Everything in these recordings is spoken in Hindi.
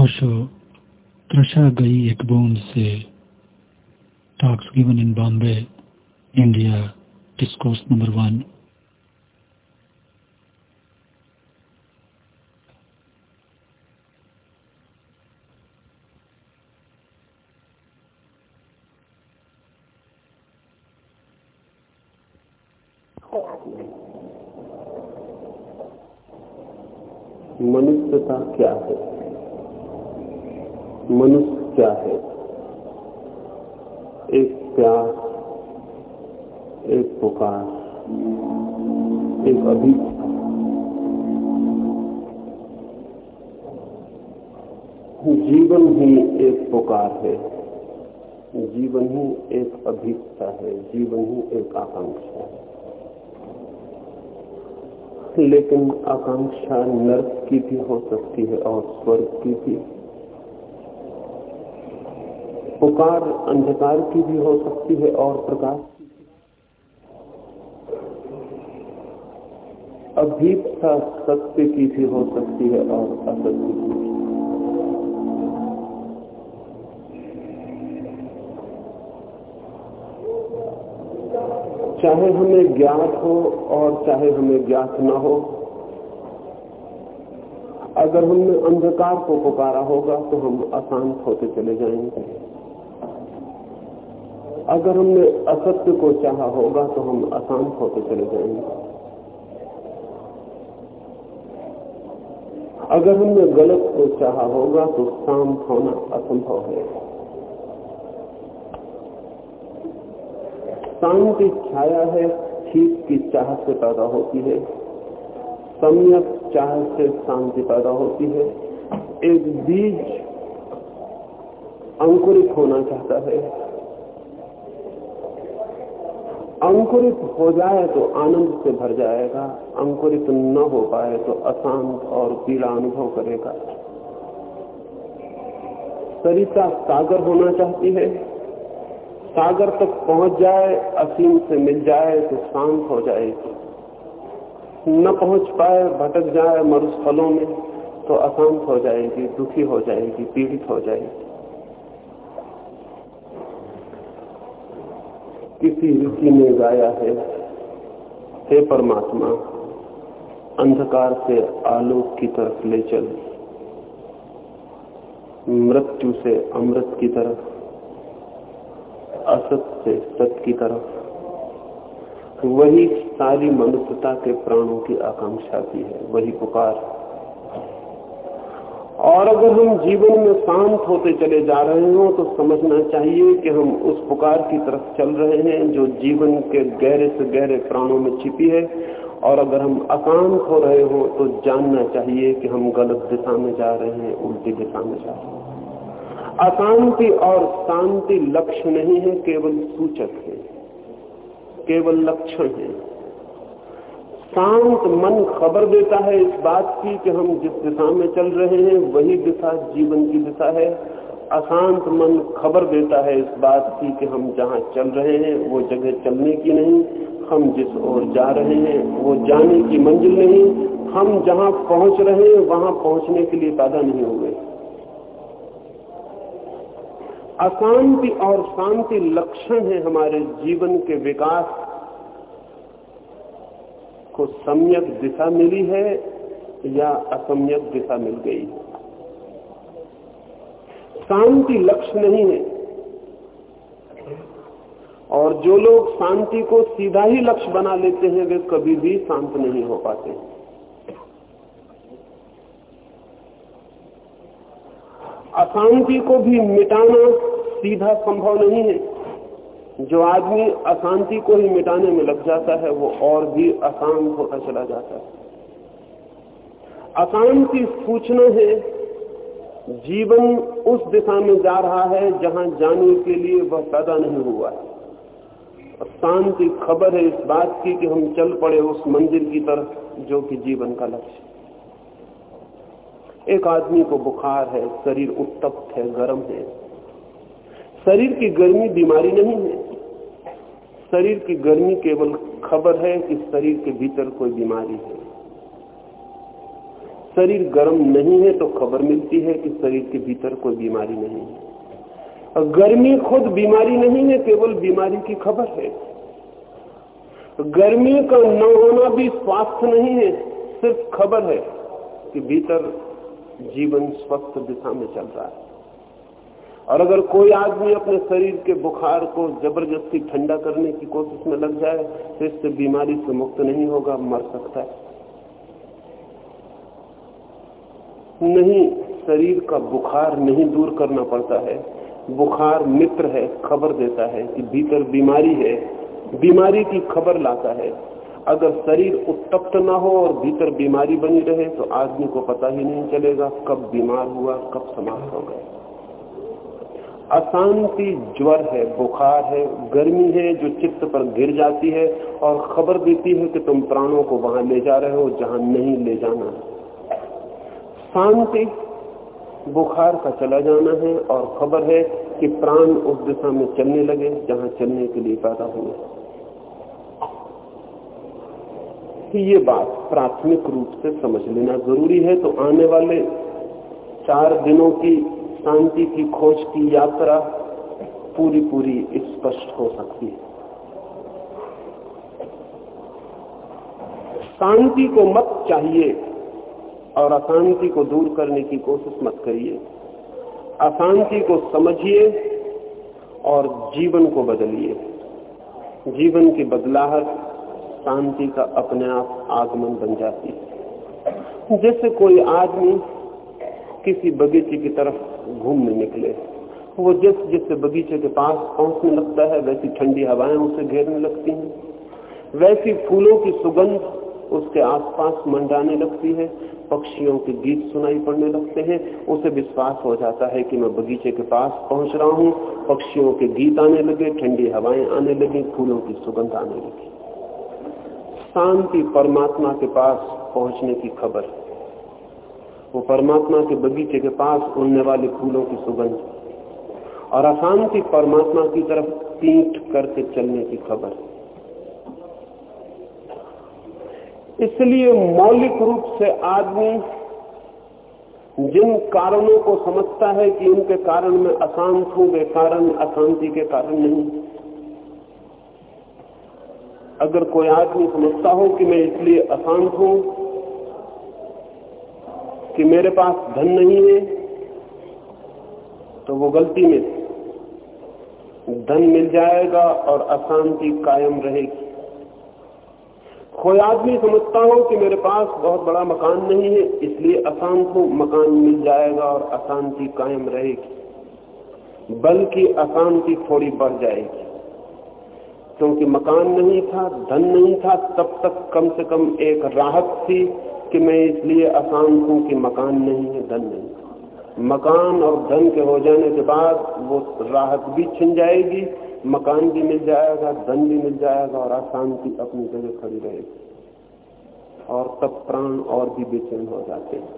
ओशो त्रषा गई एक बूंद से talks given in Bombay India discourse number one मनुष्यता क्या है? मनुष्य क्या है? एक प्यार, एक पुकार, एक अभिप्सा जीवन ही एक पुकार है। जीवन ही एक अभिप्सा है। जीवन ही एक आकांक्षा है। लेकिन आकांक्षा नर्क की भी हो सकती है और स्वर्ग की भी। पुकार अंधकार की भी हो सकती है और प्रकाश अभीपता सत्य की भी हो सकती है और असत्य की चाहे हमें ज्ञात हो और चाहे हमें ज्ञात न हो, अगर हमने अंधकार को पुकारा होगा तो हम अशांत होते चले जाएँगे। अगर हमने असत्य को चाहा होगा तो हम अशांत होते चले जाएँगे। अगर हमने गलत को चाहा होगा तो शांत होना असंभव है। शांति छाया है, ठीक की चाह से पैदा होती है। सम्यक चाह से शांति पैदा होती है। एक बीज अंकुरित होना चाहता है। अंकुरित हो जाए तो आनंद से भर जाएगा। अंकुरित न हो पाए तो अशांत और पीड़ा अनुभव करेगा। सरिता सागर होना चाहती है। सागर तक पहुँच जाए, असीम से मिल जाए तो शांत हो जाएगी। न पहुँच पाए, भटक जाए मरुस्थलों में तो अशांत हो जाएगी, दुखी हो जाएगी, पीड़ित हो जाएगी। किसी ऋषि ने गाया है, हे परमात्मा, अंधकार से आलोक की तरफ़ ले चल। मृत्यु से अमृत की तरफ़, असत से सत की तरफ़। वही सारी मनुष्यता के प्राणों की आकांक्षा भी है, वही पुकार और अगर हम जीवन में शांत होते चले जा रहे हो तो समझना चाहिए कि हम उस पुकार की तरफ़ चल रहे हैं जो जीवन के गहरे से गहरे प्राणों में छिपी है। और अगर हम अशांत हो रहे हो तो जानना चाहिए कि हम गलत दिशा में जा रहे हैं, उल्टी दिशा में जा रहे हैं। अशांति और शांति लक्ष्य नहीं है, केवल सूचक है, केवल लक्षण है। शांत मन खबर देता है इस बात की कि हम जिस दिशा में चल रहे हैं, वही दिशा जीवन की दिशा है। अशांत मन खबर देता है इस बात की कि हम जहाँ चल रहे हैं, वो जगह चलने की नहीं। हम जिस ओर जा रहे हैं, वो जाने की मंजिल नहीं। हम जहाँ पहुँच रहे हैं, वहाँ पहुँचने के लिए पैदा नहीं हुए अशांति और शांति लक्षण है हमारे जीवन के विकास को सम्यक दिशा मिली है या असम्यक दिशा मिल गई शांति लक्ष्य नहीं है। और जो लोग शांति को सीधा ही लक्ष्य बना लेते हैं, वे कभी भी शांत नहीं हो पाते। अशांति को भी मिटाना सीधा संभव नहीं है। जो आदमी अशांति को ही मिटाने में लग जाता है, वो और भी अशांत होता चला जाता है। अशांति सूचना है, जीवन उस दिशा में जा रहा है जहाँ जाने के लिए वह पैदा नहीं हुआ है। शांति खबर है इस बात की कि हम चल पड़े उस मंदिर की तरफ़, जो कि जीवन का लक्ष्य एक आदमी को बुखार है, शरीर उत्तप्त है, गर्म है। शरीर की गर्मी, बीमारी नहीं है। शरीर की गर्मी केवल खबर है कि शरीर के भीतर कोई बीमारी है। शरीर गर्म नहीं है तो खबर मिलती है कि शरीर के भीतर कोई बीमारी नहीं है। गर्मी खुद बीमारी नहीं है, केवल बीमारी की खबर है। गर्मी का न होना भी स्वास्थ्य नहीं है, सिर्फ़ खबर है कि भीतर जीवन स्वस्थ दिशा में चल रहा है। और अगर कोई आदमी अपने शरीर के बुखार को ज़बरदस्ती ठंडा करने की कोशिश में लग जाए तो इससे बीमारी से मुक्त नहीं होगा, मर सकता है। नहीं, शरीर का बुखार नहीं दूर करना पड़ता है। बुखार मित्र है, खबर देता है कि भीतर बीमारी है। बीमारी की खबर लाता है। अगर शरीर उत्तप्त ना हो और भीतर बीमारी बनी रहे तो आदमी को पता ही नहीं चलेगा कब बीमार हुआ, कब समाप्त हो गया। अशांति ज्वर है, बुखार है, गर्मी है जो चित्त पर गिर जाती है और खबर देती है कि तुम प्राणों को वहाँ ले जा रहे हो, जहाँ नहीं ले जाना। शांति बुखार का चला जाना है और खबर है कि प्राण उस दिशा में चलने लगे, जहाँ चलने के लिए पैदा हुए। ये बात प्राथमिक रूप से समझ लेना ज़रूरी है। तो आने वाले चार दिनों की शांति की खोज की यात्रा पूरी पूरी स्पष्ट हो सकती है। शांति को मत चाहिए और अशांति को दूर करने की कोशिश मत करिए। अशांति को समझिए और जीवन को बदलिए। जीवन की बदलाहट शांति का अपने आप आगमन बन जाती है। जैसे कोई आदमी किसी बगीचे की तरफ़ घूमने निकले। वो जिस जिस बगीचे के पास पहुँचने लगता है, वैसी ठंडी हवाएँ उसे घेरने लगती हैं। वैसी फूलों की सुगंध उसके आसपास मंडाने लगती है। पक्षियों के गीत सुनाई पड़ने लगते हैं। उसे विश्वास हो जाता है कि मैं बगीचे के पास पहुँच रहा हूँ। पक्षियों के गीत आने लगे, ठंडी हवाएँ आने लगी, फूलों की सुगंध आने लगी। शांति परमात्मा के पास पहुँचने की खबर वो परमात्मा के बगीचे के पास उड़ने वाले फूलों की सुगंध और अशांति परमात्मा की तरफ़ पीठ करके चलने की खबर। इसलिए मौलिक रूप से आदमी जिन कारणों को समझता है कि उनके कारण में अशांत हूँ, वे कारण अशांति के कारण नहीं। अगर कोई आदमी समझता हो कि मैं इसलिए अशांत हूँ कि मेरे पास धन नहीं है तो वो गलती में धन मिल जाएगा और अशांति कायम रहेगी। कोई आदमी समझता हो कि मेरे पास बहुत बड़ा मकान नहीं है, इसलिए अशांत हूँ, मकान मिल जाएगा और अशांति कायम रहेगी। बल्कि अशांति थोड़ी बढ़ जाएगी। क्योंकि मकान नहीं था, धन नहीं था, तब तक कम से कम एक राहत थी कि मैं इसलिए अशांत हूँ कि मकान नहीं है, धन नहीं मकान और धन के हो जाने के बाद वो राहत भी छिन जाएगी, मकान भी मिल जाएगा, धन भी मिल जाएगा और अशांति अपनी जगह खड़ी रहेगी। और तब प्राण और भी बेचैन हो जाते हैं।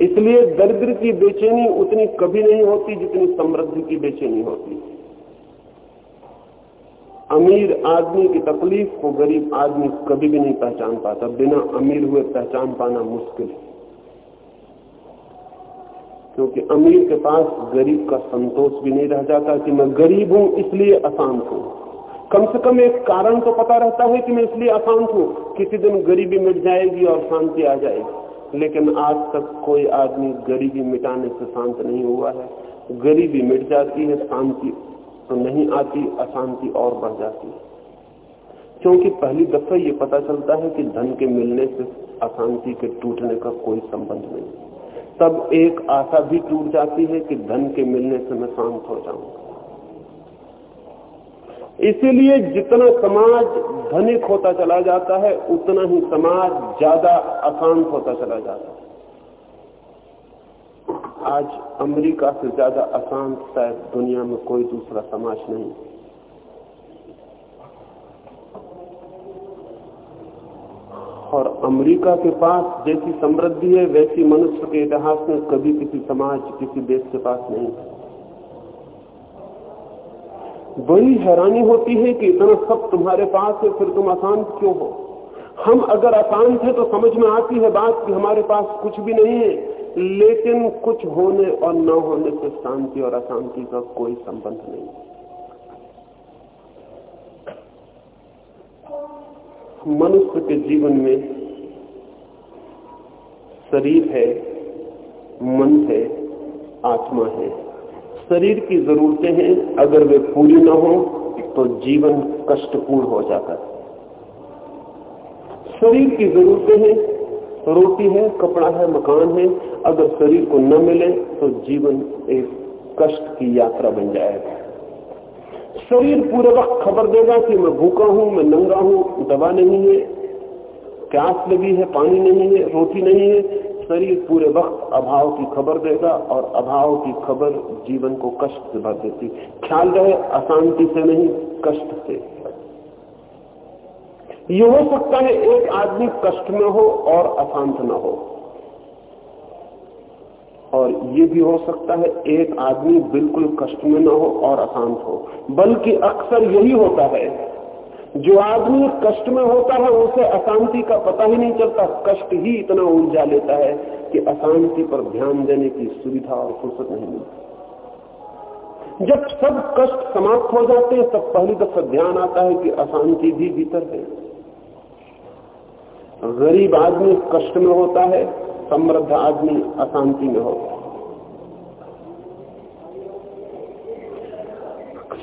इसलिए दरिद्र की बेचैनी उतनी कभी नहीं होती जितनी समृद्धि की बेचैनी होती। अमीर आदमी की तकलीफ़ को गरीब आदमी कभी भी नहीं पहचान पाता। बिना अमीर हुए पहचान पाना मुश्किल है। क्योंकि अमीर के पास गरीब का संतोष भी नहीं रह जाता कि मैं गरीब हूँ, इसलिए अशांत हूँ। कम से कम एक कारण तो पता रहता है कि मैं इसलिए अशांत हूँ। किसी दिन गरीबी मिट जाएगी और शांति आ जाएगी। लेकिन आज तक कोई आदमी गरीबी मिटाने से शांत नहीं हुआ है। गरीबी मिट जाती है, शांति तो नहीं आती, अशांति और बढ़ जाती है। क्योंकि पहली दफ़ा ये पता चलता है कि धन के मिलने से अशांति के टूटने का कोई संबंध नहीं। तब एक आशा भी टूट जाती है कि धन के मिलने से मैं शांत हो जाऊँगा। इसीलिए जितना समाज धनिक होता चला जाता है, उतना ही समाज ज़्यादा अशांत होता चला जाता है। आज अमेरिका से ज़्यादा अशांत शायद दुनिया में कोई दूसरा समाज नहीं। और अमेरिका के पास जैसी समृद्धि है, वैसी मनुष्य के इतिहास में कभी किसी समाज, किसी देश के पास नहीं। बड़ी हैरानी होती है कि इतना सब तुम्हारे पास है, फिर तुम अशांत क्यों हो? हम अगर अशांत है तो समझ में आती है बात कि हमारे पास कुछ भी नहीं है। लेकिन कुछ होने और न होने से शांति और अशांति का कोई संबंध नहीं। मनुष्य के जीवन में शरीर है, मन है, आत्मा है। शरीर की जरूरतें हैं, अगर वे पूरी न हो तो जीवन कष्टपूर्ण हो जाता है। शरीर की जरूरतें हैं, रोटी है, कपड़ा है, मकान है अगर शरीर को न मिले तो जीवन एक कष्ट की यात्रा बन जाएगा। शरीर पूरे वक्त खबर देगा कि मैं भूखा हूँ, मैं नंगा हूँ, दवा नहीं है, प्यास लगी है, पानी नहीं है, रोटी नहीं है। शरीर पूरे वक्त अभाव की खबर देगा और अभाव की खबर जीवन को कष्ट से भर देती। ख्याल रहे, अशांति से नहीं, कष्ट से। ये हो सकता है एक आदमी कष्ट में हो और अशांत न हो। और ये भी हो सकता है एक आदमी बिल्कुल कष्ट में न हो और अशांत हो। बल्कि अक्सर यही होता है, जो आदमी कष्ट में होता है, उसे अशांति का पता ही नहीं चलता। कष्ट ही इतना उलझा लेता है कि अशांति पर ध्यान देने की सुविधा और फुर्सत नहीं मिलती। जब सब कष्ट समाप्त हो जाते हैं, तब पहली दफ़ा ध्यान आता है कि अशांति भी भीतर है। गरीब आदमी कष्ट में होता है समृद्ध आदमी अशांति में होता है।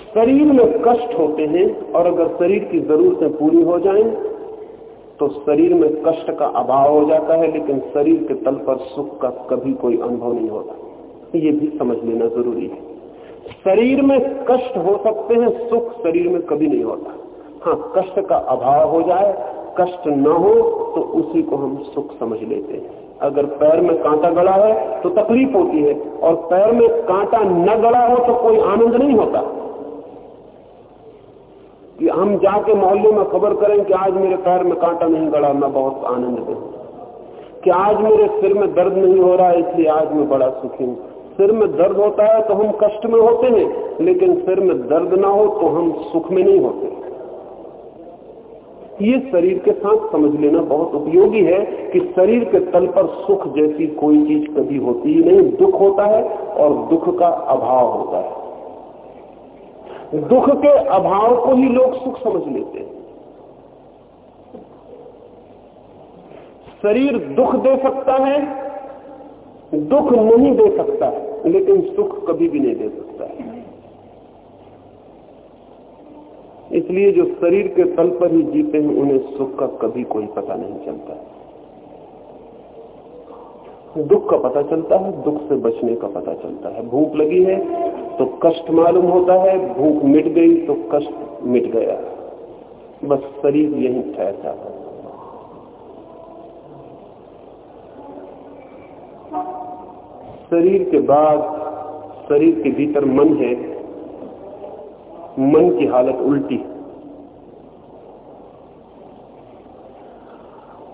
शरीर में कष्ट होते हैं और अगर शरीर की जरूरतें पूरी हो जाएँ तो शरीर में कष्ट का अभाव हो जाता है, लेकिन शरीर के तल पर सुख का कभी कोई अनुभव नहीं होता। ये भी समझ लेना ज़रूरी है। शरीर में कष्ट हो सकते हैं, सुख शरीर में कभी नहीं होता। हाँ कष्ट का अभाव हो जाए, कष्ट न हो तो उसी को हम सुख समझ लेते हैं। अगर पैर में कांटा गड़ा है तो तकलीफ़ होती है, और पैर में कांटा न गड़ा हो तो कोई आनंद नहीं होता। कि हम जाके मोहल्ले में खबर करें कि आज मेरे पैर में कांटा नहीं गड़ा मैं बहुत आनंद में कि आज मेरे सिर में दर्द नहीं हो रहा, इसलिए आज मैं बड़ा सुखी हूँ। सिर में दर्द होता है तो हम कष्ट में होते हैं, लेकिन सिर में दर्द ना हो तो हम सुख में नहीं होते। ये शरीर के साथ समझ लेना बहुत उपयोगी है कि शरीर के तल पर सुख जैसी कोई चीज़ कभी होती ही नहीं। दुख होता है और दुख का अभाव होता है। दुख के अभाव को ही लोग सुख समझ लेते हैं। शरीर दुख दे सकता है, दुख नहीं दे सकता, लेकिन सुख कभी भी नहीं दे सकता है। इसलिए जो शरीर के तल पर ही जीते हैं, उन्हें सुख का कभी कोई पता नहीं चलता। दुख का पता चलता है, दुख से बचने का पता चलता है। भूख लगी है तो कष्ट मालूम होता है, भूख मिट गई तो कष्ट मिट गया। बस शरीर यही ठहरता है। शरीर के बाद, शरीर के भीतर मन है मन की हालत उल्टी।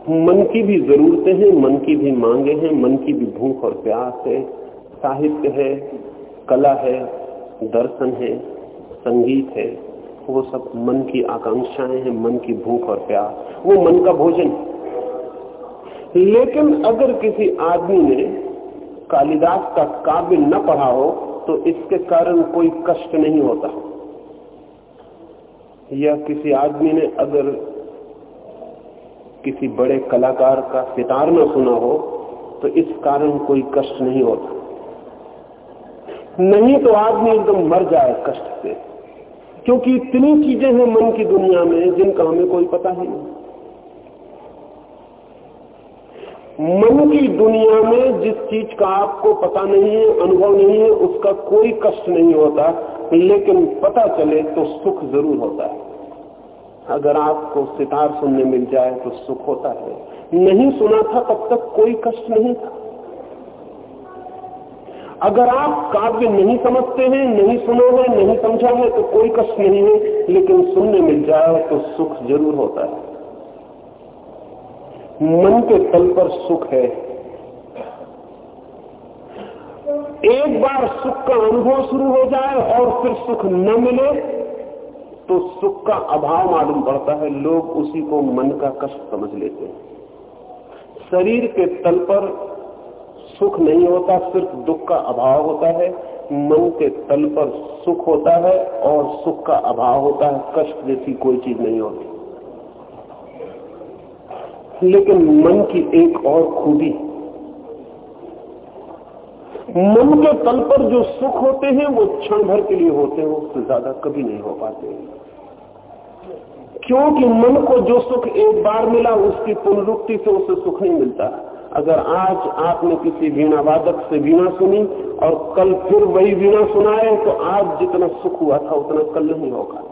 मन की भी जरूरतें हैं, मन की भी मांगे हैं, मन की भी भूख और प्यास है। साहित्य है, कला है, दर्शन है, संगीत है, वो सब मन की आकांक्षाएँ हैं, मन की भूख और प्यास। वो मन का भोजन लेकिन अगर किसी आदमी ने कालिदास का काव्य न पढ़ा हो तो इसके कारण कोई कष्ट नहीं होता। या किसी आदमी ने अगर किसी बड़े कलाकार का सितार न सुना हो तो इस कारण कोई कष्ट नहीं होता। नहीं तो आदमी एकदम मर जाए कष्ट से, क्योंकि इतनी चीज़ें हैं मन की दुनिया में जिनका हमें कोई पता ही नहीं। मन की दुनिया में जिस चीज़ का आपको पता नहीं है, अनुभव नहीं है, उसका कोई कष्ट नहीं होता, लेकिन पता चले तो सुख ज़रूर होता है। अगर आपको सितार सुनने मिल जाए तो सुख होता है। नहीं सुना था तब तक कोई कष्ट नहीं था। अगर आप काव्य नहीं समझते हैं, नहीं सुना है, नहीं समझा है तो कोई कष्ट नहीं है, लेकिन सुनने मिल जाए तो सुख ज़रूर होता है। मन के तल पर सुख है। एक बार सुख का अनुभव शुरू हो जाए और फिर सुख न मिले तो सुख का अभाव मालूम पड़ता है, लोग उसी को मन का कष्ट समझ लेते हैं। शरीर के तल पर सुख नहीं होता, सिर्फ़ दुख का अभाव होता है। मन के तल पर सुख होता है और सुख का अभाव होता है, कष्ट जैसी कोई चीज़ नहीं होती। लेकिन मन की एक और खूबी, मन के तल पर जो सुख होते हैं, वो क्षण भर के लिए होते हैं उससे ज़्यादा कभी नहीं हो पाते। क्योंकि मन को जो सुख एक बार मिला, उसकी पुनरुक्ति से उसे सुख नहीं मिलता। अगर आज आपने किसी वीणा वादक से वीणा सुनी और कल फिर वही वीणा सुनाए तो आज जितना सुख हुआ था, उतना कल नहीं होगा।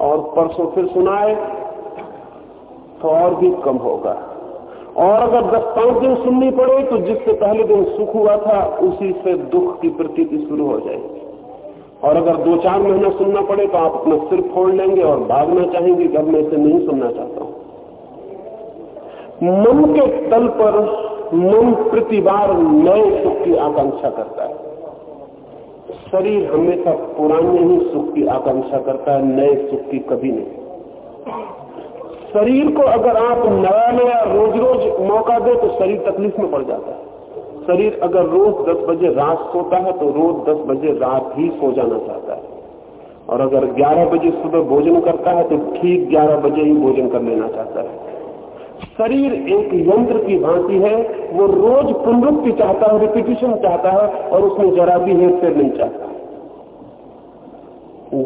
और परसों फिर सुनाए तो और भी कम होगा। और अगर दस पाँच दिन सुननी पड़े तो जिससे पहले दिन सुख हुआ था, उसी से दुख की प्रतीति शुरू हो जाएगी। और अगर दो चार महीना सुनना पड़े तो आप अपना सिर फोड़ लेंगे और भागना चाहेंगे अब मैं इसे नहीं सुनना चाहता हूँ। मन के तल पर मन प्रति बार नए सुख की आकांक्षा करता है। शरीर हमेशा पुराने ही सुख की आकांक्षा करता है, नए सुख की कभी नहीं। शरीर को अगर आप नया नया रोज रोज मौका दे तो शरीर तकलीफ़ में पड़ जाता है। शरीर अगर रोज 10 बजे रात सोता है तो रोज 10 बजे रात ही सो जाना चाहता है। और अगर 11 बजे सुबह भोजन करता है तो ठीक 11 बजे ही भोजन कर लेना चाहता है। शरीर एक यंत्र की भांति है, वो रोज पुनरुक्ति चाहता है रिपीटिशन चाहता है, और उसमें जरा भी हेर फेर नहीं चाहता।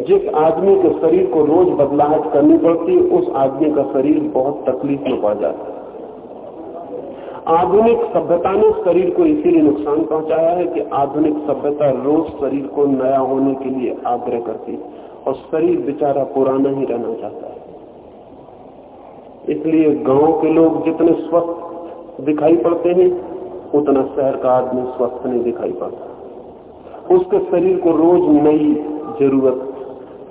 जिस आदमी के शरीर को रोज बदलाहट करनी पड़ती, उस आदमी का शरीर बहुत तकलीफ़ में पड़ जाता है। आधुनिक सभ्यता ने शरीर को इसीलिए नुकसान पहुँचाया है कि आधुनिक सभ्यता रोज शरीर को नया होने के लिए आग्रह करती और शरीर बेचारा पुराना ही रहना चाहता है। इसलिए गाँव के लोग जितने स्वस्थ दिखाई पड़ते हैं, उतना शहर का आदमी स्वस्थ नहीं दिखाई पड़ता। उसके शरीर को रोज नई ज़रूरत,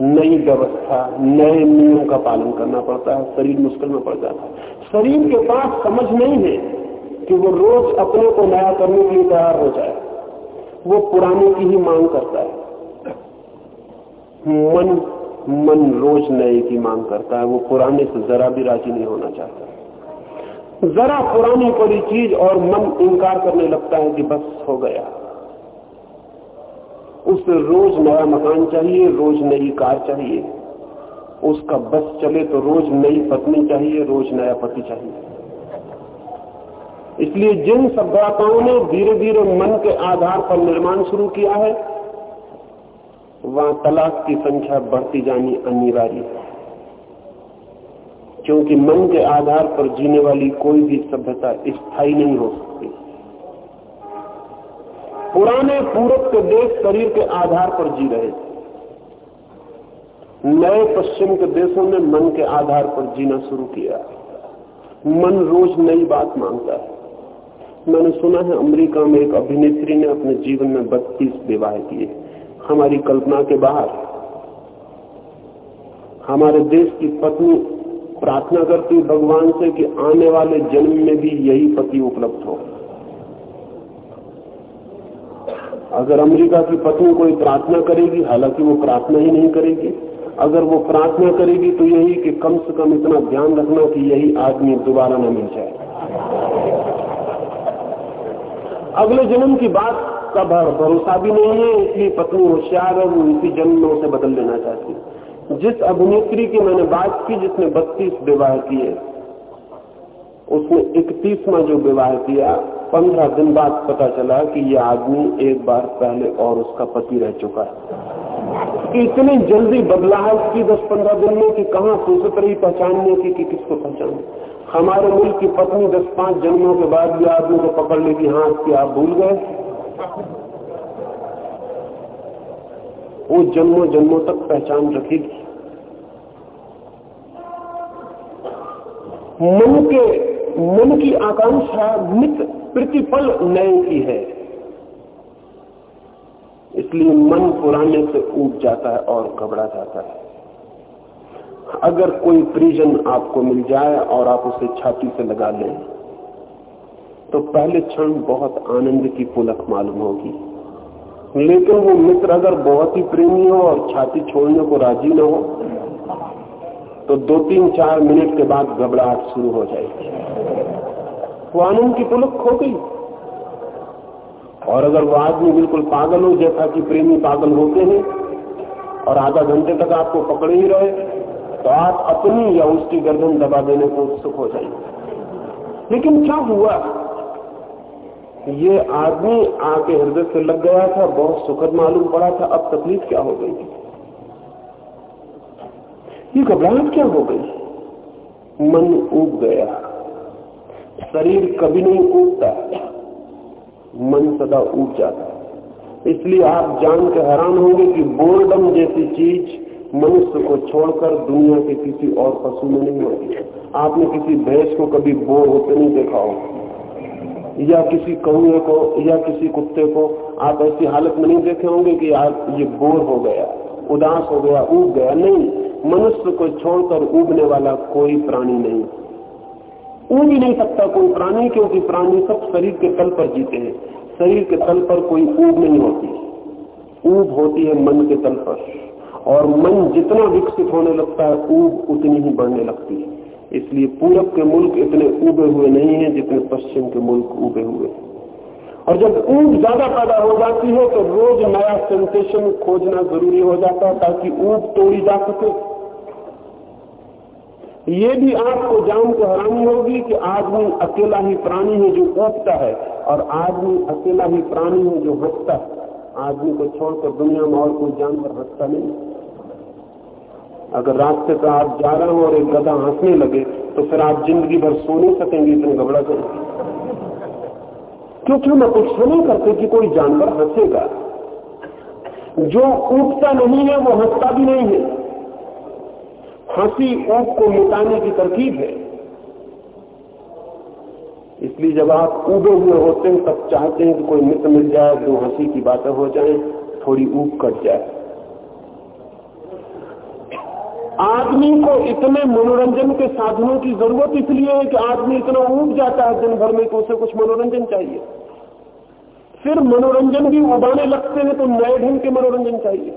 नई व्यवस्था, नए नियम का पालन करना पड़ता है, शरीर मुश्किल में पड़ जाता है। शरीर के पास समझ नहीं है कि वो रोज अपने को नया करने के लिए तैयार हो जाए। वो पुराने की ही मांग करता है। मन मन रोज नए की मांग करता है। वो पुराने से जरा भी राज़ी नहीं होना चाहता। जरा पुरानी पड़ी चीज़ और मन इंकार करने लगता है कि बस हो गया। उसे रोज नया मकान चाहिए, रोज नई कार चाहिए। उसका बस चले तो रोज नई पत्नी चाहिए, रोज नया पति चाहिए। इसलिए जिन सभ्यताओं ने धीरे धीरे मन के आधार पर निर्माण शुरू किया है, वहाँ तलाक की संख्या बढ़ती जानी अनिवार्य है। क्योंकि मन के आधार पर जीने वाली कोई भी सभ्यता स्थायी नहीं हो सकती। पुराने पूरब के देश शरीर के आधार पर जी रहे थे। नए पश्चिम के देशों ने मन के आधार पर जीना शुरू किया। मन रोज नई बात माँगता है। मैंने सुना है अमेरिका में एक अभिनेत्री ने अपने जीवन में बत्तीस विवाह किए। हमारी कल्पना के बाहर, हमारे देश की पत्नी प्रार्थना करती भगवान से कि आने वाले जन्म में भी यही पति उपलब्ध हो। अगर अमेरिका की पत्नी कोई प्रार्थना करेगी, हालाँकि वो प्रार्थना ही नहीं करेगी, अगर वो प्रार्थना करेगी तो यही कि कम से कम इतना ध्यान रखना कि यही आदमी दोबारा न मिल जाए। अगले जन्म की बात का भरोसा भी नहीं है, इसलिए पत्नी होशियार और इसी जन्म में उसे बदल लेना चाहती जिस अभिनेत्री की मैंने बात की, जिसने बत्तीस विवाह किए, उसने इकतीसवा जो विवाह किया, पंद्रह दिन बाद पता चला कि यह आदमी एक बार पहले और उसका पति रह चुका है। इतनी जल्दी बदलाव की दस पंद्रह दिन में कि कहा फुर्सत रही पहचानने की कि किसको पहचान? हमारे मुल्क की पत्नी दस पाँच जन्मों के बाद भी आदमी को पकड़ लेगी हाथ की आप भूल गए। वो जन्मों जन्मों तक पहचान रखेगी। मन के, मन की आकांक्षा नित प्रतिपल नए की है। इसलिए मन पुराने से ऊब जाता है और घबरा जाता है। अगर कोई प्रिजन आपको मिल जाए और आप उसे छाती से लगा लें तो पहले क्षण बहुत आनंद की पुलक मालूम होगी। लेकिन वो मित्र अगर बहुत ही प्रेमी हो और छाती छोड़ने को राज़ी न हो तो दो तीन चार मिनट के बाद घबराहट शुरू हो जाएगी। वो आनंद की पुलक खो गई। और अगर वो आदमी बिल्कुल पागल हो, जैसा कि प्रेमी पागल होते हैं, और आधा घंटे तक आपको पकड़े ही रहे तो आप अपनी या उसकी गर्दन दबा देने को उत्सुक हो जाएँगे लेकिन क्या हुआ? ये आदमी आके हृदय से लग गया था, बहुत सुखद मालूम पड़ा था, अब तकलीफ़ क्या हो गई? ये घबराहट क्या हो गई? मन उग गया। शरीर कभी नहीं उगता मन सदा उग जाता। इसलिए आप जान के हैरान होंगे कि बोर्डम जैसी चीज़ मनुष्य को छोड़कर दुनिया के किसी और पशु में नहीं होती। आपने किसी भैंस को कभी बोर होते नहीं देखा हो? या किसी कौए को, या किसी कुत्ते को आप ऐसी हालत में नहीं देखे होंगे कि आप ये बोर हो गया, उदास हो गया उग गया? नहीं। मनुष्य को छोड़कर उगने वाला कोई प्राणी नहीं। उग ही नहीं सकता कोई प्राणी, क्योंकि प्राणी सब शरीर के तल पर जीते हैं। शरीर के तल पर कोई ऊब नहीं होती। ऊब होती है मन के तल पर। और मन जितना विकसित होने लगता है, ऊब उतनी ही बढ़ने लगती है। इसलिए पूरब के मुल्क इतने उबे हुए नहीं है जितने पश्चिम के मुल्क उबे हुए और जब ऊब ज़्यादा पैदा हो जाती है तो रोज नया सेंसेशन खोजना ज़रूरी हो जाता है ताकि ऊब तोड़ी जा सके। ये भी आपको जान को हैरानी होगी कि आदमी अकेला ही प्राणी है जो उठता है, और आदमी अकेला ही प्राणी है जो हंसता है। आदमी को छोड़कर दुनिया में और कोई जानवर हंसता नहीं। अगर रास्ते पर आप जा रहे हो और एक गधा हंसने लगे तो फिर आप ज़िंदगी भर सो नहीं सकेंगे, इतने घबरा जाएँगे क्योंकि हम अपेक्षा नहीं करते कि कोई जानवर हंसेगा। जो उठता नहीं है, वो हंसता भी नहीं है। हँसी ऊप को मिटाने की तरकीब है। इसलिए जब आप उबे हुए होते हैं, तब चाहते हैं कि कोई मित्र मिल जाए जो हँसी की बातें हो जाए, थोड़ी ऊप कट जाए। आदमी को इतने मनोरंजन के साधनों की ज़रूरत इसलिए है कि आदमी इतना ऊब जाता है दिन भर में कि उसे कुछ मनोरंजन चाहिए। फिर मनोरंजन भी उबाने लगते हैं तो नए ढंग के मनोरंजन चाहिए।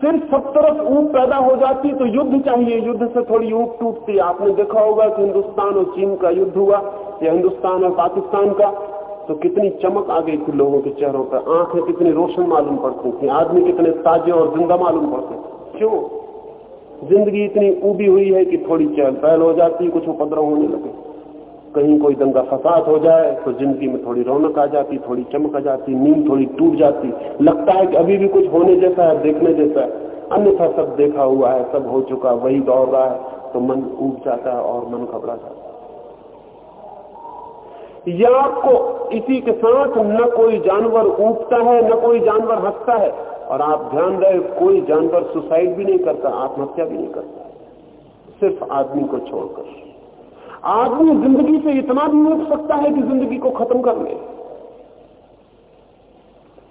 फिर सब तरफ़ ऊप पैदा हो जाती तो युद्ध चाहिए। युद्ध से थोड़ी ऊप टूटती आपने देखा होगा कि हिंदुस्तान और चीन का युद्ध हुआ। या हिंदुस्तान और पाकिस्तान का। तो कितनी चमक आ गई थी लोगों के चेहरों पर। आँखें कितनी रोशन मालूम पड़ती थी। आदमी कितने ताजे और ज़िंदा मालूम पड़ते थे। क्यों? ज़िंदगी इतनी उबी हुई है कि थोड़ी चहल पहल हो जाती है कुछ उपद्रव होने लगे। कहीं कोई दंगा फसाद हो जाए तो ज़िंदगी में थोड़ी रौनक आ जाती, थोड़ी चमक आ जाती, नींद थोड़ी टूट जाती। लगता है कि अभी भी कुछ होने जैसा है, देखने जैसा है। अन्यथा सब देखा हुआ है, सब हो चुका, वही दौड़ रहा है तो मन उब जाता है और मन घबरा जाता है। या आपको इसी के साथ न कोई जानवर उगता है, न कोई जानवर हंसता है और आप ध्यान रहे, कोई जानवर सुसाइड भी नहीं करता, आत्महत्या भी नहीं करता। सिर्फ़ आदमी को छोड़कर। आदमी ज़िंदगी से इतना भी उठ सकता है कि ज़िंदगी को खत्म कर ले।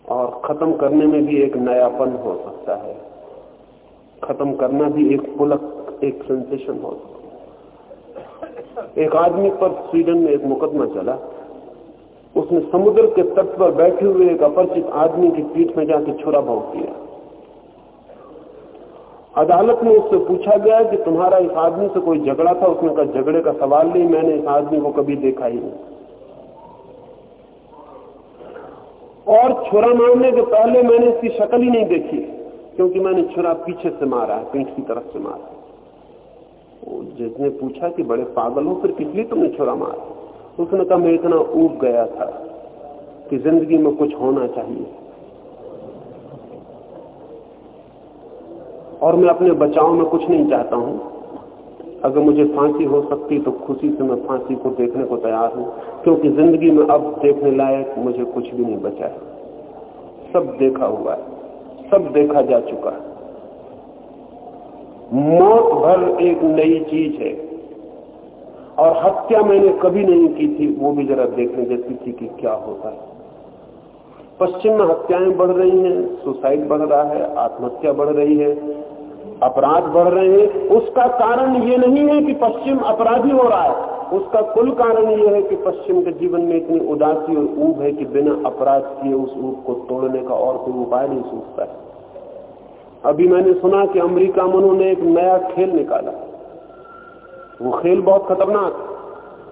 और खत्म करने में भी एक नयापन हो सकता है। खत्म करना भी एक पुलक, एक सेंसेशन हो सकता है। एक आदमी पर स्वीडन में एक मुकदमा चला। उसने समुद्र के तट पर बैठे हुए एक अपरिचित आदमी की पीठ में जाके छुरा भोग दिया। अदालत में उससे पूछा गया कि तुम्हारा इस आदमी से कोई झगड़ा था? उसने कहा, झगड़े का सवाल नहीं, मैंने इस आदमी को कभी देखा ही नहीं। और छुरा मारने के पहले मैंने इसकी शक्ल ही नहीं देखी, क्योंकि मैंने छुरा पीछे से मारा है, पीठ की तरफ़ से मारा जिसने पूछा कि बड़े पागल हो, फिर किस लिए तुमने छुरा मारा? उसने कहा, मैं इतना ऊब गया था कि ज़िंदगी में कुछ होना चाहिए। और मैं अपने बचाव में कुछ नहीं चाहता हूँ। अगर मुझे फांसी हो सकती तो खुशी से मैं फांसी को देखने को तैयार हूँ, क्योंकि ज़िंदगी में अब देखने लायक मुझे कुछ भी नहीं बचा है। सब देखा हुआ है, सब देखा जा चुका है। मौत भर एक नई चीज़ है। और हत्या मैंने कभी नहीं की थी, वो भी जरा देखने जैसी थी कि क्या होता है। पश्चिम में हत्याएँ बढ़ रही हैं, सुसाइड बढ़ रहा है, आत्महत्या बढ़ रही है, अपराध बढ़ रहे हैं। उसका कारण ये नहीं है कि पश्चिम अपराधी हो रहा है। उसका कुल कारण ये है कि पश्चिम के जीवन में इतनी उदासी और ऊब है कि बिना अपराध किए उस ऊब को तोड़ने का और कोई उपाय नहीं सूझता है। अभी मैंने सुना कि अमेरिका में उन्होंने एक नया खेल निकाला। वो खेल बहुत खतरनाक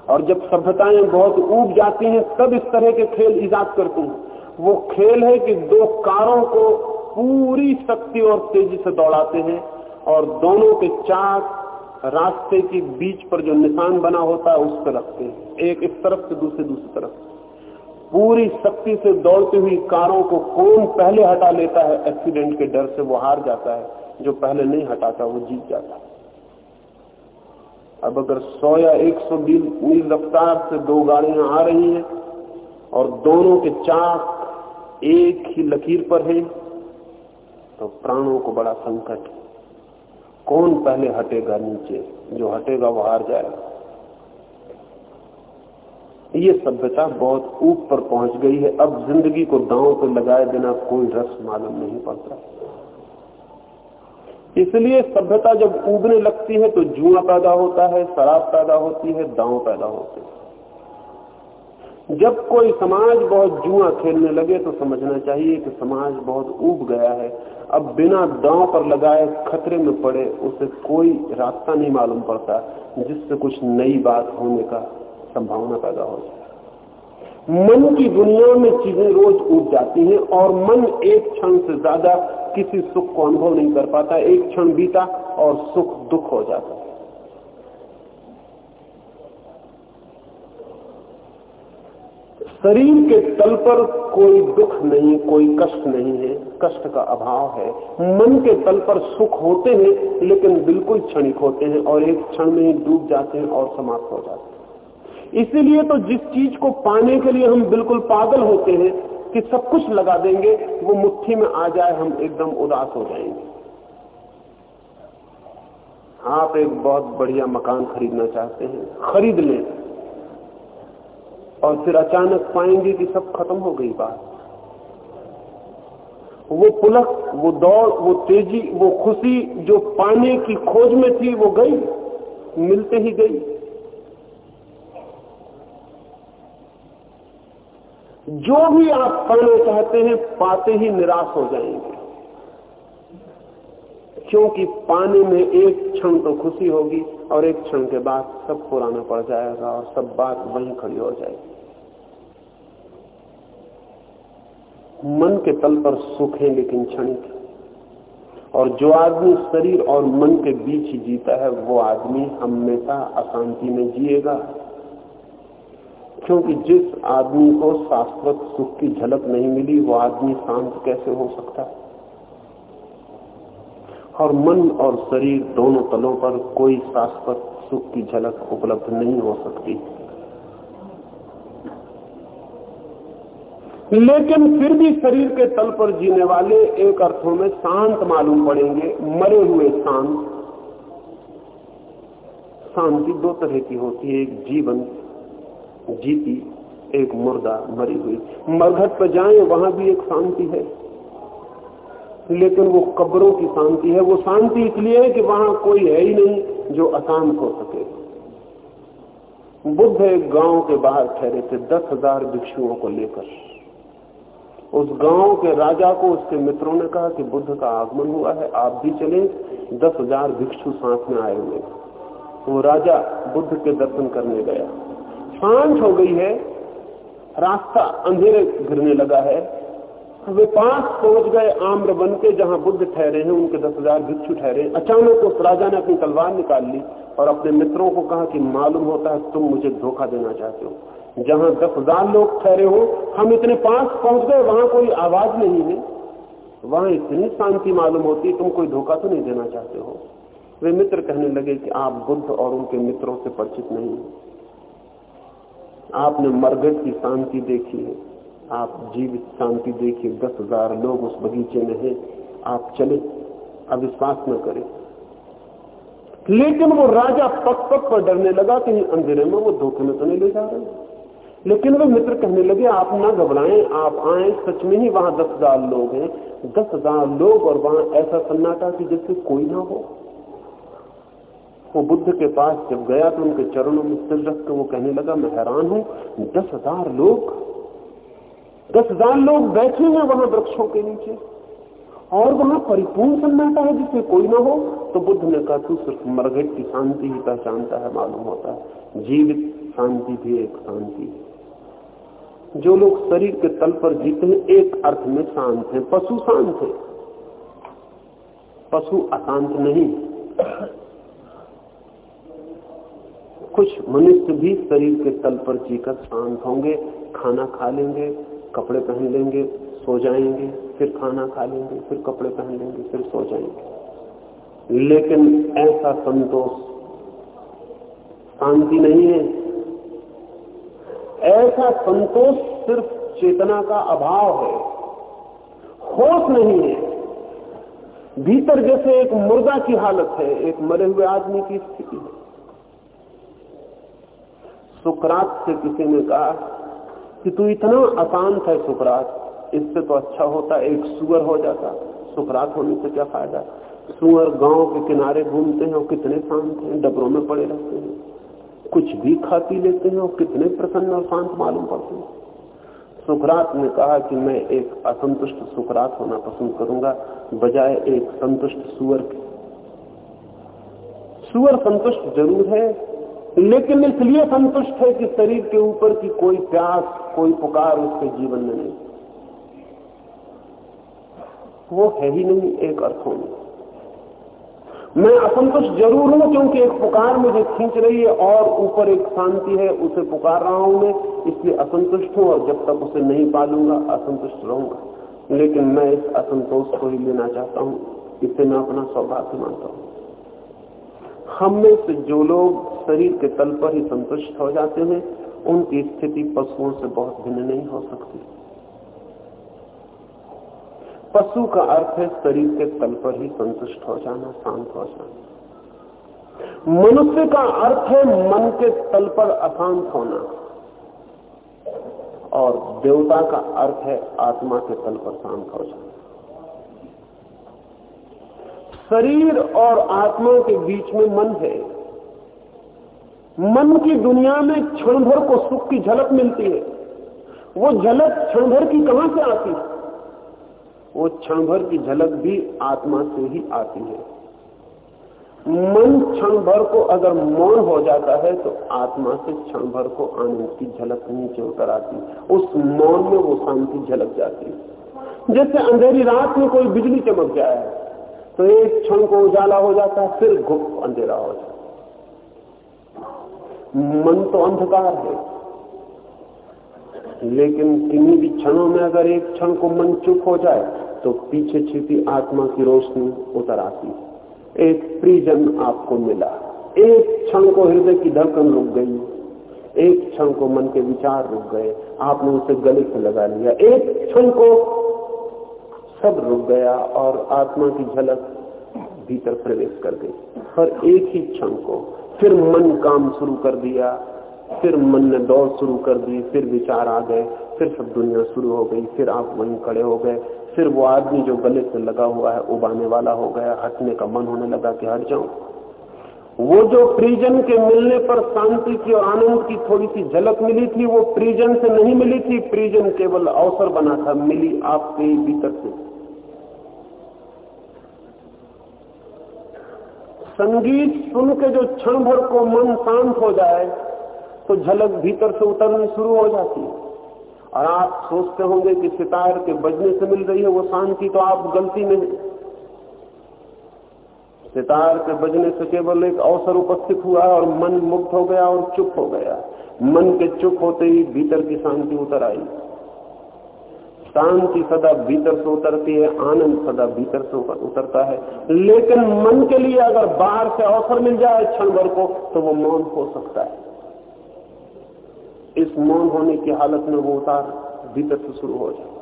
और जब सभ्यताएँ बहुत ऊब जाती हैं, तब इस तरह के खेल ईजाद करती हैं। वो खेल है कि दो कारों को पूरी शक्ति और तेज़ी से दौड़ाते हैं और दोनों के चाक रास्ते के बीच पर जो निशान बना होता है, उस पर रखते हैं। एक इस तरफ़ से, दूसरे दूसरी तरफ़। पूरी शक्ति से दौड़ती हुई कारों को कौन पहले हटा लेता है? एक्सीडेंट के डर से वो हार जाता है। जो पहले नहीं हटाता, वो जीत जाता है। अब अगर 100 या 100 मील रफ्तार से दो गाड़ियाँ आ रही हैं और दोनों के चाक एक ही लकीर पर है तो प्राणों को बड़ा संकट। कौन पहले हटेगा नीचे? जो हटेगा वो हार जाएगा। ये सभ्यता बहुत ऊपर पहुँच गई है। अब ज़िंदगी को दांव पर लगाए बिना कोई रस मालूम नहीं पड़ता। इसलिए सभ्यता जब उगने लगती है तो जुआ पैदा होता है, शराब पैदा होती है, दांव पैदा होते हैं। जब कोई समाज बहुत जुआ खेलने लगे तो समझना चाहिए कि समाज बहुत उब गया है। अब बिना दांव पर लगाए खतरे में पड़े उसे कोई रास्ता नहीं मालूम पड़ता जिससे कुछ नई बात होने का संभावना पैदा हो जाए। मन की दुनिया में चीज़ें रोज उठ जाती हैं और मन एक क्षण से ज़्यादा किसी सुख को अनुभव नहीं कर पाता, एक क्षण बीता और सुख दुख हो जाता है। शरीर के तल पर कोई दुख नहीं, कोई कष्ट नहीं है, कष्ट का अभाव है। मन के तल पर सुख होते हैं, लेकिन बिल्कुल क्षणिक होते हैं और एक क्षण में ही डूब जाते हैं और समाप्त हो जाते हैं। इसीलिए तो जिस चीज़ को पाने के लिए हम बिल्कुल पागल होते हैं कि सब कुछ लगा देंगे, वो मुट्ठी में आ जाए, हम एकदम उदास हो जाएँगे। आप एक बहुत बढ़िया मकान खरीदना चाहते हैं, खरीद लें। और फिर अचानक पाएँगे कि सब खत्म हो गई बात। वो पुलक, वो दौड़, वो तेज़ी, वो खुशी, जो पाने की खोज में थी, वो गई, मिलते ही गई। जो भी आप पाना चाहते हैं, पाते ही निराश हो जाएँगे। क्योंकि पाने में एक क्षण तो खुशी होगी और एक क्षण के बाद सब पुराना पड़ जाएगा और सब बात वहीं खड़ी हो जाएगी। मन के तल पर सुख है, लेकिन क्षणिक और जो आदमी शरीर और मन के बीच जीता है, वो आदमी हमेशा अशांति में जिएगा। क्योंकि जिस आदमी को शाश्वत सुख की झलक नहीं मिली, वो आदमी शांत कैसे हो सकता? है और मन और शरीर दोनों तलों पर कोई शाश्वत सुख की झलक उपलब्ध नहीं हो सकती। लेकिन फिर भी शरीर के तल पर जीने वाले एक अर्थों में शांत मालूम पड़ेंगे, मरे हुए शांत। शांति दो तरह की होती है, एक जीवन जीती, एक मुर्दा मरी हुई। मरघट पर जाएँ, वहाँ भी एक शांति है। लेकिन वो कब्रों की शांति है। वो शांति इसलिए है कि वहाँ कोई है ही नहीं जो अशांत हो सके। बुद्ध एक गाँव के बाहर ठहरे थे, दस हज़ार भिक्षुओं को लेकर। उस गाँव के राजा को उसके मित्रों ने कहा कि बुद्ध का आगमन हुआ है, आप भी चले। दस हज़ार भिक्षु साथ में आए हुए। वो राजा बुद्ध के दर्शन करने गया। शांत हो गई है, रास्ता अंधेरे घिरने लगा है। वे पास पहुँच गए आम्र बन के, जहाँ बुद्ध ठहरे हैं, उनके दस हज़ार भिक्षु ठहरे। अचानक उस राजा ने अपनी तलवार निकाल ली और अपने मित्रों को कहा कि मालूम होता है तुम मुझे धोखा देना चाहते हो। जहाँ दस हज़ार लोग ठहरे हो, हम इतने पास पहुँच गए, वहाँ कोई आवाज़ नहीं है। वहाँ इतनी शांति मालूम होती, तुम कोई धोखा तो नहीं देना चाहते हो? वे मित्र कहने लगे कि आप बुद्ध और उनके मित्रों से परिचित नहीं आपने मरगट की शांति देखी है। आप जीवित शांति देखिए। दस हज़ार लोग उस बगीचे में हैं। आप चले, अविश्वास न करें। लेकिन वो राजा पक पक पर डरने लगा कि अंधेरे में वो धोखे में तो नहीं ले जा रहे। लेकिन वो मित्र कहने लगे, आप ना घबराएँ, आप आए। सच में ही वहाँ दस हज़ार लोग हैं। दस हज़ार लोग और वहाँ ऐसा सन्नाटा कि जैसे कोई ना हो। वो बुद्ध के पास जब गया तो उनके चरणों में सिर रख के वो कहने लगा, मैं हैरान हूँ, दस हज़ार लोग, दस हज़ार लोग बैठे हैं वहाँ वृक्षों के नीचे और वहाँ परिपूर्ण सन्नाटा है जिसमें कोई ना हो। तो बुद्ध ने कहा, तू सिर्फ़ मरघट की शांति ही पहचानता है, मालूम होता है। जीवित शांति भी एक शांति है। जो लोग शरीर के तल पर जीते हैं, एक अर्थ में शांत है, पशु शांत है। पशु अशांत नहीं कुछ मनुष्य भी शरीर के तल पर जीकर शांत होंगे, खाना खा लेंगे, कपड़े पहन लेंगे, सो जाएँगे, फिर खाना खा लेंगे, फिर कपड़े पहन लेंगे, फिर सो जाएँगे। लेकिन ऐसा संतोष शांति नहीं है। ऐसा संतोष सिर्फ़ चेतना का अभाव है। होश नहीं है। भीतर जैसे एक मुर्दा की हालत है, एक मरे हुए आदमी की स्थिति है। सुकरात से किसी ने कहा कि तू इतना अशांत है सुकरात, इससे तो अच्छा होता एक सुअर हो जाता। सुखरात होने से क्या फ़ायदा? सुअर गाँव के किनारे घूमते हैं और कितने शांत हैं, डबरों में पड़े रहते हैं। कुछ भी खा पी लेते हैं और कितने प्रसन्न और शांत मालूम पड़ते हैं। सुखरात ने कहा कि मैं एक असंतुष्ट सुखरात होना पसंद करूँगा, बजाय एक संतुष्ट सुअर के। सुअर संतुष्ट ज़रूर है लेकिन इसलिए संतुष्ट है कि शरीर के ऊपर की कोई प्यास, कोई पुकार उसके जीवन में नहीं। वो है ही नहीं, एक अर्थों में मैं असंतुष्ट ज़रूर हूँ क्योंकि एक पुकार मुझे खींच रही है और ऊपर एक शांति है, उसे पुकार रहा हूँ मैं, इसलिए असंतुष्ट हूँ और जब तक उसे नहीं पालूँगा, असंतुष्ट रहूँगा। लेकिन मैं इस असंतोष को ही लेना चाहता हूँ। इसे मैं अपना सौभाग्य मानता हूँ। हम में से जो लोग शरीर के तल पर ही संतुष्ट हो जाते हैं, उनकी स्थिति पशुओं से बहुत भिन्न नहीं हो सकती। पशु का अर्थ है शरीर के तल पर ही संतुष्ट हो जाना, शांत हो जाना। मनुष्य का अर्थ है मन के तल पर अशांत होना। और देवता का अर्थ है आत्मा के तल पर शांत हो जाना। शरीर और आत्मा के बीच में मन है। मन की दुनिया में क्षण भर को सुख की झलक मिलती है। वो झलक क्षण भर की कहाँ से आती है? वो क्षण भर की झलक भी आत्मा से ही आती है। मन क्षण भर को अगर मौन हो जाता है तो आत्मा से क्षण भर को आनंद की झलक नीचे उतर आती उस मौन में वो शांति झलक जाती है। जैसे अंधेरी रात में कोई बिजली चमक जाए तो एक क्षण को उजाला हो जाता है, फिर गुप्त अंधेरा हो जाता मन तो अंधकार है। लेकिन किन्हीं भी क्षणों में अगर एक क्षण को मन चुप हो जाए तो पीछे छिपी आत्मा की रोशनी उतर आती एक प्रिजन आपको मिला। एक क्षण को हृदय की धड़कन रुक गई। एक क्षण को मन के विचार रुक गए। आपने उसे गले से लगा लिया। एक क्षण को सब रुक गया और आत्मा की झलक भीतर प्रवेश कर गई। पर एक ही क्षण को फिर मन काम शुरू कर दिया, फिर मन ने दौड़ शुरू कर दी, फिर विचार आ गए, फिर सब दुनिया शुरू हो गई, फिर आप वहीं खड़े हो गए, फिर वो आदमी जो गले से लगा हुआ है उबाने वाला हो गया हटने का मन होने लगा कि हट जाऊँ। वो जो प्रिजन के मिलने पर शांति की और आनंद की थोड़ी सी झलक मिली थी, वो प्रिजन से नहीं मिली थी, प्रिजन केवल अवसर बना था, मिली आपके भीतर से। संगीत सुन के जो क्षण भर को मन शांत हो जाए तो झलक भीतर से उतरनी शुरू हो जाती है। और आप सोचते होंगे कि सितार के बजने से मिल रही है वो शांति तो आप गलती में सितार के बजने से केवल एक अवसर उपस्थित हुआ और मन मुक्त हो गया और चुप हो गया। मन के चुप होते ही भीतर की शांति उतर आई। शांति सदा भीतर से उतरती है, आनंद सदा भीतर से उतरता है। लेकिन मन के लिए अगर बाहर से अवसर मिल जाए क्षण भर को तो वो मौन हो सकता है। इस मौन होने की हालत में वो उतार भीतर से शुरू हो जाए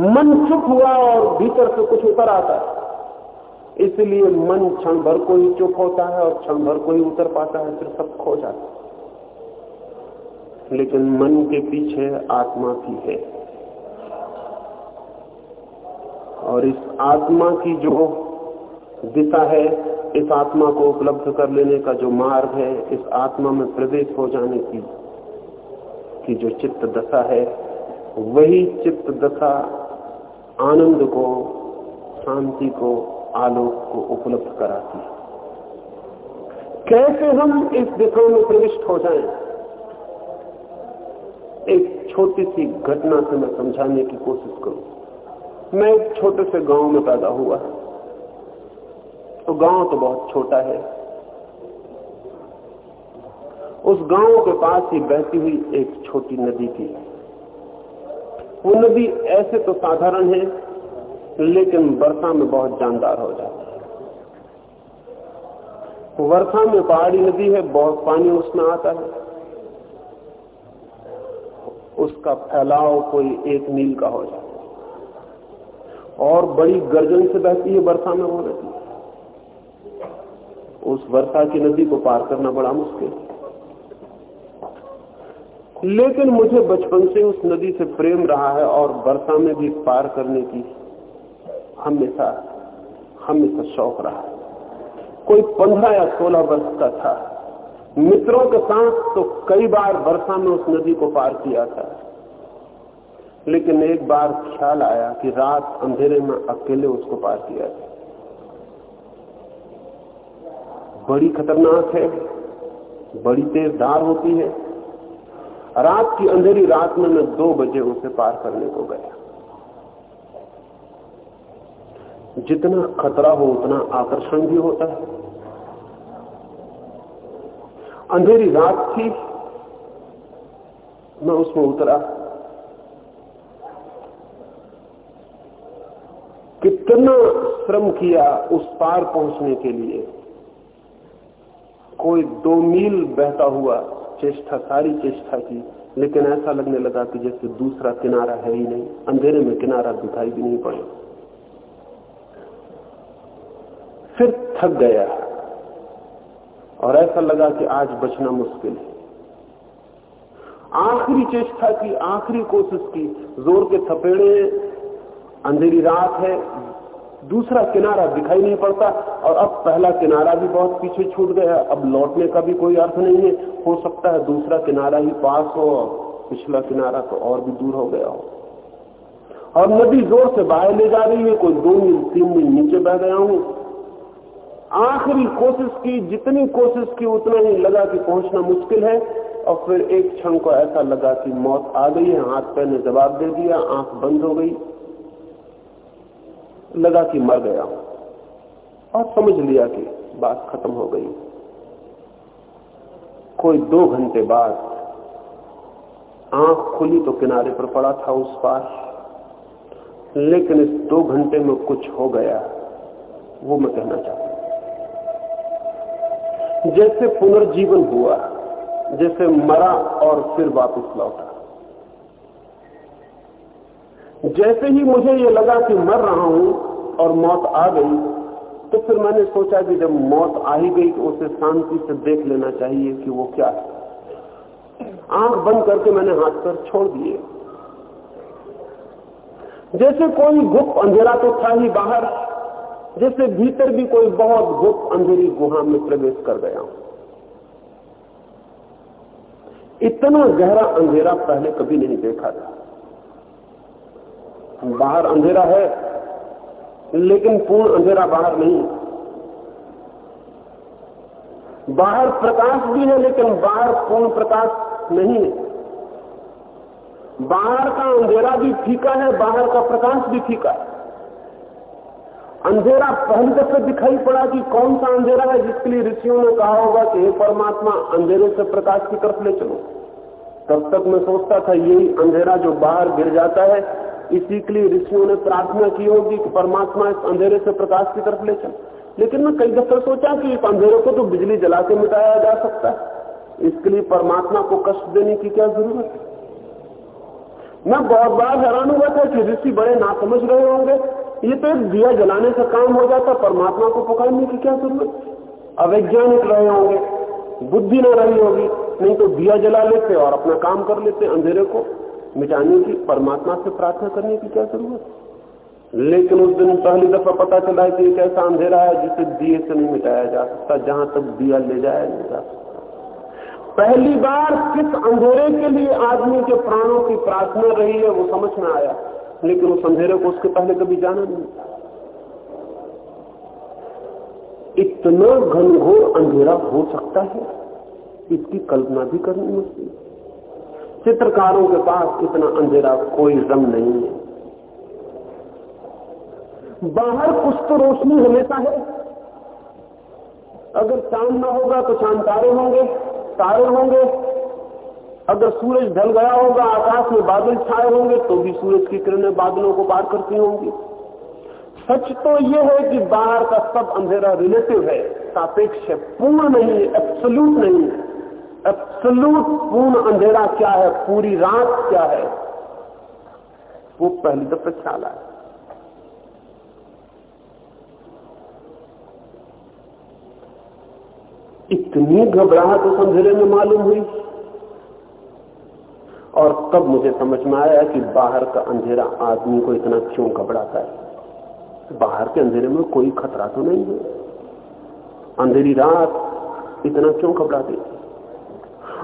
मन चुप हुआ और भीतर से कुछ उतर आता है। इसलिए मन क्षण भर को ही चुप होता है और क्षण भर को ही उतर पाता है, फिर सब खो जाता है। लेकिन मन के पीछे आत्मा भी है। और इस आत्मा की जो दिशा है, इस आत्मा को उपलब्ध कर लेने का जो मार्ग है, इस आत्मा में प्रवेश हो जाने की की जो चित्त दशा है, वही चित्त दशा आनंद को, शांति को, आलोक को उपलब्ध कराती है कैसे हम इस दिशा में प्रविष्ट हो जाएँ? एक छोटी सी घटना से मैं समझाने की कोशिश करूँ मैं एक छोटे से गाँव में पैदा हुआ। तो गाँव तो बहुत छोटा है। उस गाँव के पास ही बहती हुई एक छोटी नदी थी। वो नदी ऐसे तो साधारण है, लेकिन वर्षा में बहुत जानदार हो जाती है। वर्षा में पहाड़ी नदी है, बहुत पानी उसमें आता है। उसका फैलाव कोई एक मील का हो जाता और बड़ी गर्जन से बहती है वर्षा में वो नदी उस वर्षा की नदी को पार करना बड़ा मुश्किल लेकिन मुझे बचपन से उस नदी से प्रेम रहा है और वर्षा में भी पार करने की हमेशा हमेशा शौक रहा है। कोई पंद्रह या सोलह वर्ष का था। मित्रों के साथ तो कई बार वर्षा में उस नदी को पार किया था। लेकिन एक बार ख्याल आया कि रात अंधेरे में अकेले उसको पार किया था बड़ी खतरनाक है, बड़ी तेज धार होती है। रात की अंधेरी रात में मैं दो बजे उसे पार करने को गया। जितना खतरा हो, उतना आकर्षण भी होता है। अंधेरी रात थी, मैं उसमें उतरा। कितना श्रम किया उस पार पहुँचने के लिए? कोई दो मील बहता हुआ चेष्टा, सारी चेष्टा की, लेकिन ऐसा लगने लगा कि जैसे दूसरा किनारा है ही नहीं, अंधेरे में किनारा दिखाई भी नहीं पड़े। फिर थक गया। और ऐसा लगा कि आज बचना मुश्किल है। आखिरी चेष्टा की, आखिरी कोशिश की, ज़ोर के थपेड़े अंधेरी रात है, दूसरा किनारा दिखाई नहीं पड़ता और अब पहला किनारा भी बहुत पीछे छूट गया अब लौटने का भी कोई अर्थ नहीं है। हो सकता है दूसरा किनारा ही पास हो और पिछला किनारा तो और भी दूर हो गया हो। और नदी ज़ोर से बाहर ले जा रही है। कोई दो मील, तीन मील नीचे बह गया हूँ। आखिरी कोशिश की, जितनी कोशिश की उतना ही लगा कि पहुँचना मुश्किल है। और फिर एक क्षण को ऐसा लगा कि मौत आ गई है। हाथ पैर ने जवाब दे दिया, आँख बंद हो गई। लगा कि मर गया हूँ। और समझ लिया कि बात खत्म हो गई। कोई दो घंटे बाद आँख खुली तो किनारे पर पड़ा था उस पास लेकिन इस दो घंटे में कुछ हो गया, वो मैं कहना चाहता जैसे पुनर्जीवन हुआ, जैसे मरा और फिर वापस लौटा। जैसे ही मुझे ये लगा कि मर रहा हूँ और मौत आ गई तो फिर मैंने सोचा कि जब मौत आ ही गई तो उसे शांति से देख लेना चाहिए कि वो क्या है। आँख बंद करके मैंने हाथ पर छोड़ दिए। जैसे कोई गुप्त अंधेरा तो था ही बाहर, जैसे भीतर भी कोई बहुत गुप्त अंधेरी गुहा में प्रवेश कर गया। इतना गहरा अंधेरा पहले कभी नहीं देखा था। बाहर अंधेरा है, लेकिन पूर्ण अंधेरा बाहर नहीं। बाहर प्रकाश भी है, लेकिन बाहर पूर्ण प्रकाश नहीं है। बाहर का अंधेरा भी फीका है, बाहर का प्रकाश भी फीका है। अंधेरा पहली दफे दिखाई पड़ा कि कौन सा अंधेरा है, जिसके लिए ऋषियों ने कहा होगा कि हे परमात्मा, अंधेरे से प्रकाश की तरफ़ ले चलो। तब तक मैं सोचता था, यही अंधेरा जो बाहर गिर जाता है इसी के लिए ऋषियों ने प्रार्थना की होगी कि परमात्मा इस अंधेरे से प्रकाश की तरफ़ ले चल। लेकिन मैं कई दफे सोचा कि इस अंधेरे को तो बिजली जला के मिटाया जा सकता है। इसके लिए परमात्मा को कष्ट देने की क्या ज़रूरत है? मैं बहुत बार हैरान हुआ था कि ऋषि बड़े ना समझ रहे होंगे। ये तो एक दिया जलाने से काम हो जाता, परमात्मा को पकड़ने की क्या ज़रूरत अवैज्ञानिक रहे होंगे, बुद्धि न रही होगी, नहीं तो दिया जला लेते और अपना काम कर लेते अंधेरे को। मिटाने की, परमात्मा से प्रार्थना करने की क्या ज़रूरत? लेकिन उस दिन पहली दफ़ा पता चला कि एक ऐसा अंधेरा है जिसे दिए से नहीं मिटाया जा सकता, जहाँ तक दिया ले जाया नहीं जा सकता। पहली बार किस अंधेरे के लिए आदमी के प्राणों की प्रार्थना रही है, वो समझ में आया। लेकिन उस अंधेरे को उसके पहले कभी जाना नहीं। इतना घनघोर अंधेरा हो सकता है? इसकी कल्पना भी करनी मुश्किल चित्रकारों के पास इतना अंधेरा कोई रंग नहीं है। बाहर कुछ तो रोशनी हमेशा है। अगर चाँद ना होगा तो चाँद तारे होंगे तारे होंगे। अगर सूरज ढल गया होगा, आकाश में बादल छाए होंगे तो भी सूरज की किरणें बादलों को पार करती होंगी। सच तो यह है कि बाहर का सब अंधेरा रिलेटिव है, सापेक्ष है, पूर्ण नहीं है एब्सोल्यूट नहीं है। एब्सोल्यूट पूर्ण अंधेरा क्या है? पूरी रात क्या है? वो पहली दफे ख्याल आया। इतनी घबराहट उस अंधेरे में मालूम हुई। और तब मुझे समझ में आया कि बाहर का अंधेरा आदमी को इतना क्यों घबराता है? बाहर के अंधेरे में कोई खतरा तो नहीं है। अंधेरी रात इतना क्यों घबराती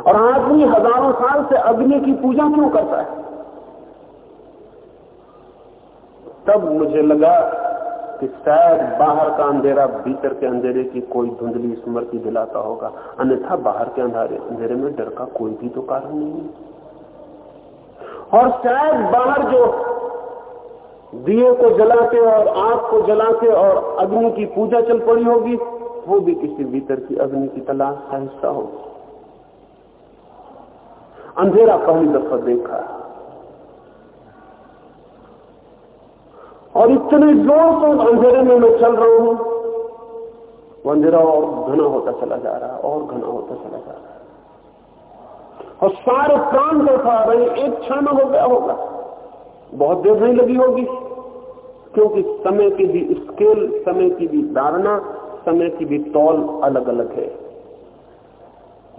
और आदमी हज़ारों साल से अग्नि की पूजा क्यों करता है? तब मुझे लगा कि शायद बाहर का अंधेरा भीतर के अंधेरे की कोई धुंधली स्मृति दिलाता होगा। अन्यथा बाहर के अंधेरे अंधेरे में डर का कोई भी तो कारण नहीं है। और शायद बाहर जो दिए को जलाते और आग को जलाते और अग्नि की पूजा चल पड़ी होगी, वो भी किसी भीतर की अग्नि की तलाश का हिस्सा होगी। अंधेरा पहली दफ़ा देखा और इतने ज़ोर से अंधेरे में मैं चल रहा हूँ, वो अंधेरा और घना होता चला जा रहा है, और घना होता चला जा रहा है। और सारे प्राण देखा रहे एक क्षण में हो गया होगा। बहुत देर नहीं लगी होगी, क्योंकि समय की भी स्केल समय की भी धारणा, समय की भी तौल अलग अलग है।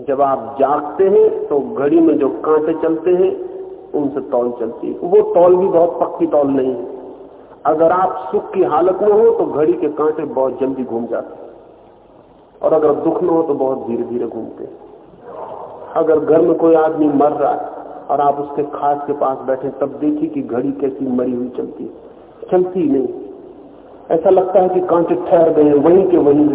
जब आप जागते हैं तो घड़ी में जो कांटे चलते हैं, उनसे तौल चलती है। वो तौल भी बहुत पक्की तौल नहीं है। अगर आप सुख की हालत में हो तो घड़ी के कांटे बहुत जल्दी घूम जाते हैं। और अगर दुख में हो तो बहुत धीरे धीरे घूमते अगर घर में कोई आदमी मर रहा है, और आप उसके खास के पास बैठे तब देखिए कि घड़ी कैसी मरी हुई चलती है। चलती नहीं। ऐसा लगता है कि कांटे ठहर गए वहीं के वहीं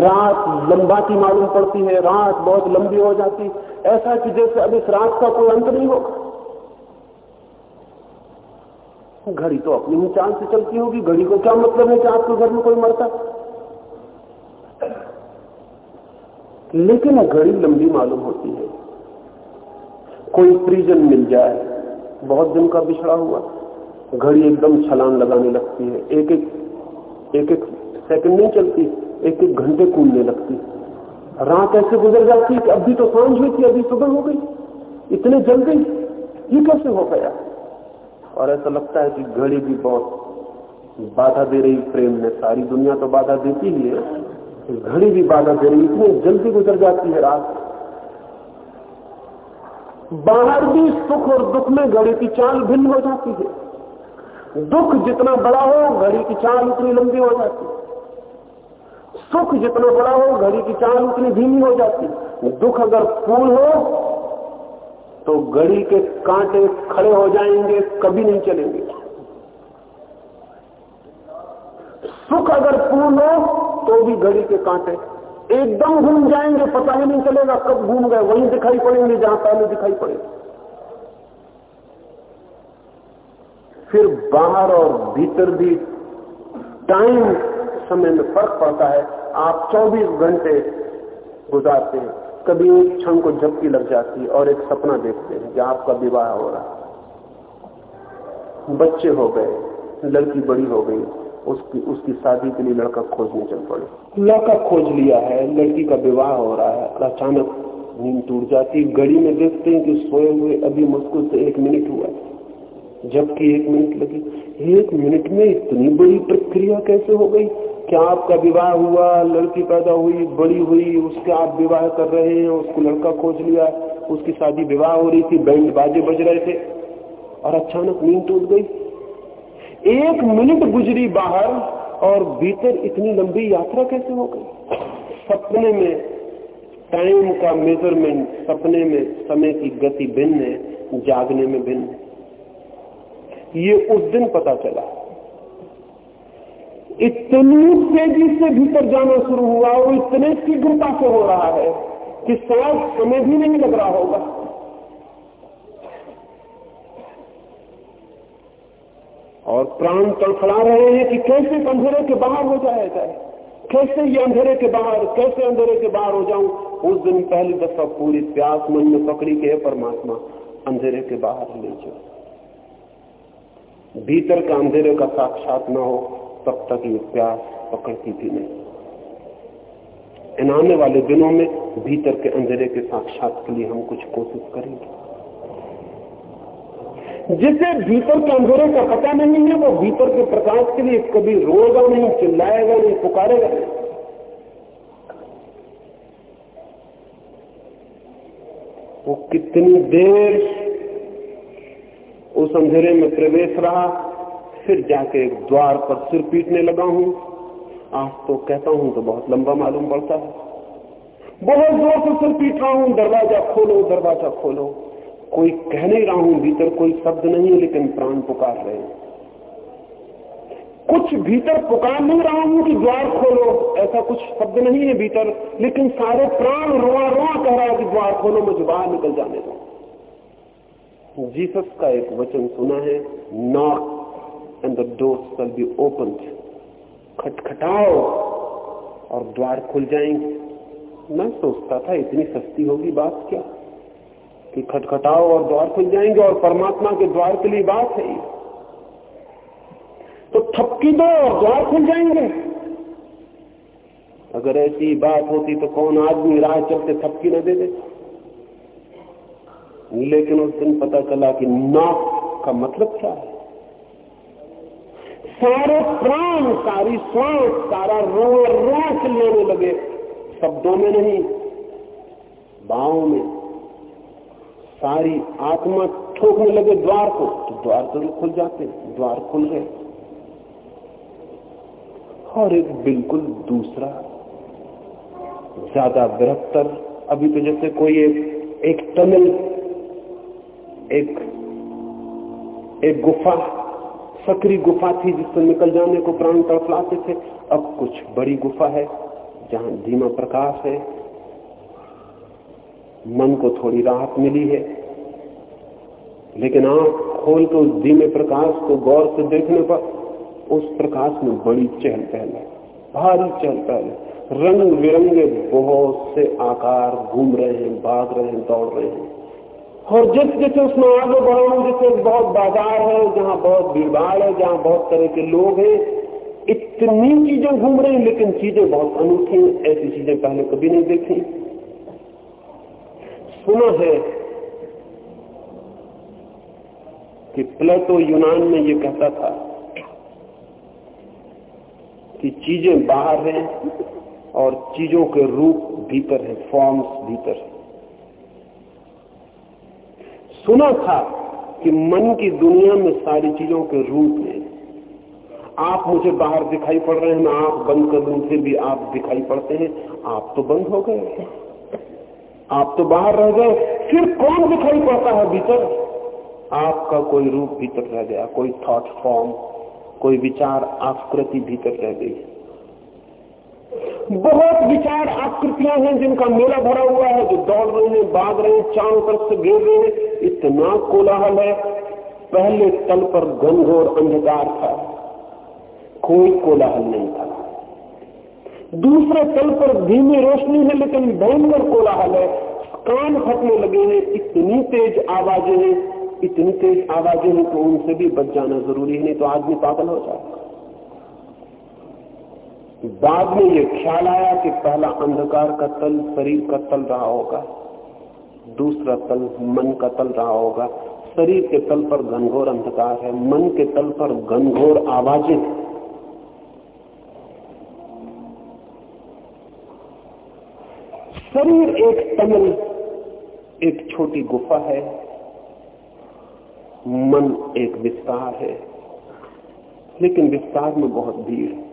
रात लंबाती मालूम पड़ती है, रात बहुत लंबी हो जाती ऐसा कि जैसे अब इस रात का कोई अंत नहीं होगा। घड़ी तो अपनी ही चाँद से चलती होगी, घड़ी को क्या मतलब है कि आपके घर में कोई मरता लेकिन घड़ी लंबी मालूम होती है, कोई प्रिजन मिल जाए, बहुत दिन का बिछड़ा हुआ, घड़ी एकदम छलांग लगाने लगती है। एक एक एक एक सेकंड नहीं चलती, एक एक घंटे कूदने लगती। रात ऐसे गुजर जाती कि अभी तो साँझ हुई थी, अभी सुबह हो गई। इतने जल्दी ये कैसे हो गया? और ऐसा लगता है कि घड़ी भी बहुत बाधा दे रही प्रेम में। सारी दुनिया तो बाधा देती ही है। घड़ी भी बाधा दे रही, इतनी जल्दी गुजर जाती है रात। बाहर भी सुख और दुख में घड़ी की चाल भिन्न हो जाती है। दुख जितना बड़ा हो, घड़ी की चाल उतनी लंबी हो जाती। सुख जितना बड़ा हो, घड़ी की चाल उतनी धीमी हो जाती। दुख अगर पूर्ण हो तो घड़ी के कांटे खड़े हो जाएँगे, कभी नहीं चलेंगे। सुख अगर पूर्ण हो तो भी घड़ी के कांटे एकदम घूम जाएँगे, पता ही नहीं चलेगा कब घूम गए। वहीं दिखाई पड़ेंगे, जहाँ पहले दिखाई पड़े। फिर बाहर और भीतर भी टाइम, समय में फ़र्क पड़ता है। आप 24 घंटे गुजारते हैं। कभी एक क्षण को झपकी लग जाती है और एक सपना देखते हैं कि आपका विवाह हो रहा बच्चे हो गए, लड़की बड़ी हो गई, उसकी उसकी शादी के लिए लड़का खोजने चल पड़े। लड़का खोज लिया है, लड़की का विवाह हो रहा है अचानक नींद टूट जाती घड़ी में देखते हैं कि सोए हुए अभी मुश्किल से एक मिनट हुआ जबकि एक मिनट लगी। एक मिनट में इतनी बड़ी प्रक्रिया कैसे हो गई? क्या आपका विवाह हुआ? लड़की पैदा हुई, बड़ी हुई, उसके आप विवाह कर रहे हैं, उसको लड़का खोज लिया, उसकी शादी विवाह हो रही थी, बैंड बाजे बज रहे थे, और अचानक नींद टूट गई। एक मिनट गुजरी बाहर, और भीतर इतनी लंबी यात्रा कैसे हो गई? सपने में टाइम का मेज़रमेंट सपने में समय की गति भिन्न है, जागने में भिन्न ये उस दिन पता चला। इतनी तेज़ी से भीतर जाना शुरू हुआ वो इतने शीघ्रता से हो रहा है कि शायद समय भी नहीं लग रहा होगा। और प्राण तड़फड़ा रहे हैं कि कैसे अंधेरे के बाहर हो जाया जाए, कैसे ये अंधेरे के बाहर, कैसे अंधेरे के बाहर हो जाऊँ? उस दिन पहली दफ़ा पूरी प्यास मन में पकड़ी के परमात्मा, अंधेरे के बाहर ले जाओ। भीतर का अंधेरे का साक्षात न हो, तब तक ये प्यास पकड़ती थी नहीं। इन आने वाले दिनों में भीतर के अंधेरे के साक्षात के लिए हम कुछ कोशिश करेंगे। जिसे भीतर के अंधेरे का पता नहीं है, वो भीतर के प्रकाश के लिए कभी रोएगा नहीं, चिल्लाएगा नहीं, पुकारेगा नहीं। वो कितनी देर उस अंधेरे में प्रवेश रहा, फिर जाके द्वार पर सिर पीटने लगा हूँ। आज तो कहता हूँ तो बहुत लंबा मालूम पड़ता है। बहुत ज़ोर से सिर पीट रहा हूँ, दरवाज़ा खोलो दरवाज़ा खोलो। कोई कह नहीं रहा हूँ, भीतर कोई शब्द नहीं है लेकिन प्राण पुकार रहे हैं। कुछ भीतर पुकार नहीं रहा हूँ कि द्वार खोलो, ऐसा कुछ शब्द नहीं है भीतर, लेकिन सारे प्राण रोआ रोआ कह रहा है कि द्वार खोलो, मुझे बाहर निकल जाने दो। जीसस का एक वचन सुना है knock and the door shall be open खटखटाओ और द्वार खुल जाएँगे। मैं सोचता था इतनी सस्ती होगी बात क्या? कि खटखटाओ और द्वार खुल जाएँगे और परमात्मा के द्वार के लिए बात है। तो थपकी दो और द्वार खुल जाएँगे। अगर ऐसी बात होती तो कौन आदमी राह चलते थपकी न दे दे? लेकिन उस दिन पता चला कि नॉक का मतलब क्या है? सारे प्राण, सारी श्वास सारा रोआ रोआ लेने लगे। शब्दों में नहीं, बाहों में। सारी आत्मा ठोकने लगे द्वार को तो द्वार तो खुल जाते, द्वार खुल गए। और एक बिल्कुल दूसरा, ज़्यादा बृहत्तर अभी तो जैसे कोई एक एक टनल एक एक गुफा सकरी गुफा थी जिससे निकल जाने को प्राण तड़फलाते थे। अब कुछ बड़ी गुफा है जहाँ धीमा प्रकाश है। मन को थोड़ी राहत मिली है। लेकिन आँख खोल के उस धीमे प्रकाश को गौर से देखने पर उस प्रकाश में बड़ी चहल पहल है, भारी चहल पहल है। रंग बिरंगे बहुत से आकार घूम रहे हैं, भाग रहे हैं, दौड़ रहे हैं। और जिस जैसे उसमें आगे बढ़ जैसे बहुत बाज़ार है, जहाँ बहुत भीड़ भाड़ है, जहाँ बहुत तरह के लोग हैं, इतनी चीज़ें घूम रही लेकिन चीज़ें बहुत अनूठी ऐसी चीज़ें पहले कभी नहीं देखी। सुना है कि प्लेटो यूनान में ये कहता था कि चीज़ें बाहर हैं और चीज़ों के रूप भीतर है फॉर्म्स भीतर है। सुना था कि मन की दुनिया में सारी चीज़ों के रूप हैं। आप मुझे बाहर दिखाई पड़ रहे हैं, मैं आँख बंद कर दूँ, फिर भी आप दिखाई पड़ते हैं। आप तो बंद हो गए आप तो बाहर रह गए फिर कौन दिखाई पड़ता है भीतर? आपका कोई रूप भीतर रह गया, कोई थॉट फॉर्म कोई विचार, आकृति भीतर रह गई। बहुत विचार आकृतियाँ हैं जिनका मेला भरा हुआ है, जो दौड़ रहे हैं, भाग रहे हैं, चारों तरफ़ से गिर रहे हैं, इतना कोलाहल है। पहले तल पर घनघोर अंधकार था। कोई कोलाहल नहीं था। दूसरे तल पर धीमी रोशनी है, लेकिन भयंकर कोलाहल है। कान फटने लगे हैं, इतनी तेज आवाज़ें हैं, इतनी तेज आवाज़ें हैं तो उनसे भी बच जाना ज़रूरी है, नहीं तो आदमी पागल हो जाएगा बाद में ये ख्याल आया कि पहला अंधकार का तल शरीर का तल रहा होगा, दूसरा तल मन का तल रहा होगा। शरीर के तल पर घनघोर अंधकार है, मन के तल पर घनघोर आवाज़ें। शरीर एक तमल एक छोटी गुफा है, मन एक विस्तार है, लेकिन विस्तार में बहुत भीड़।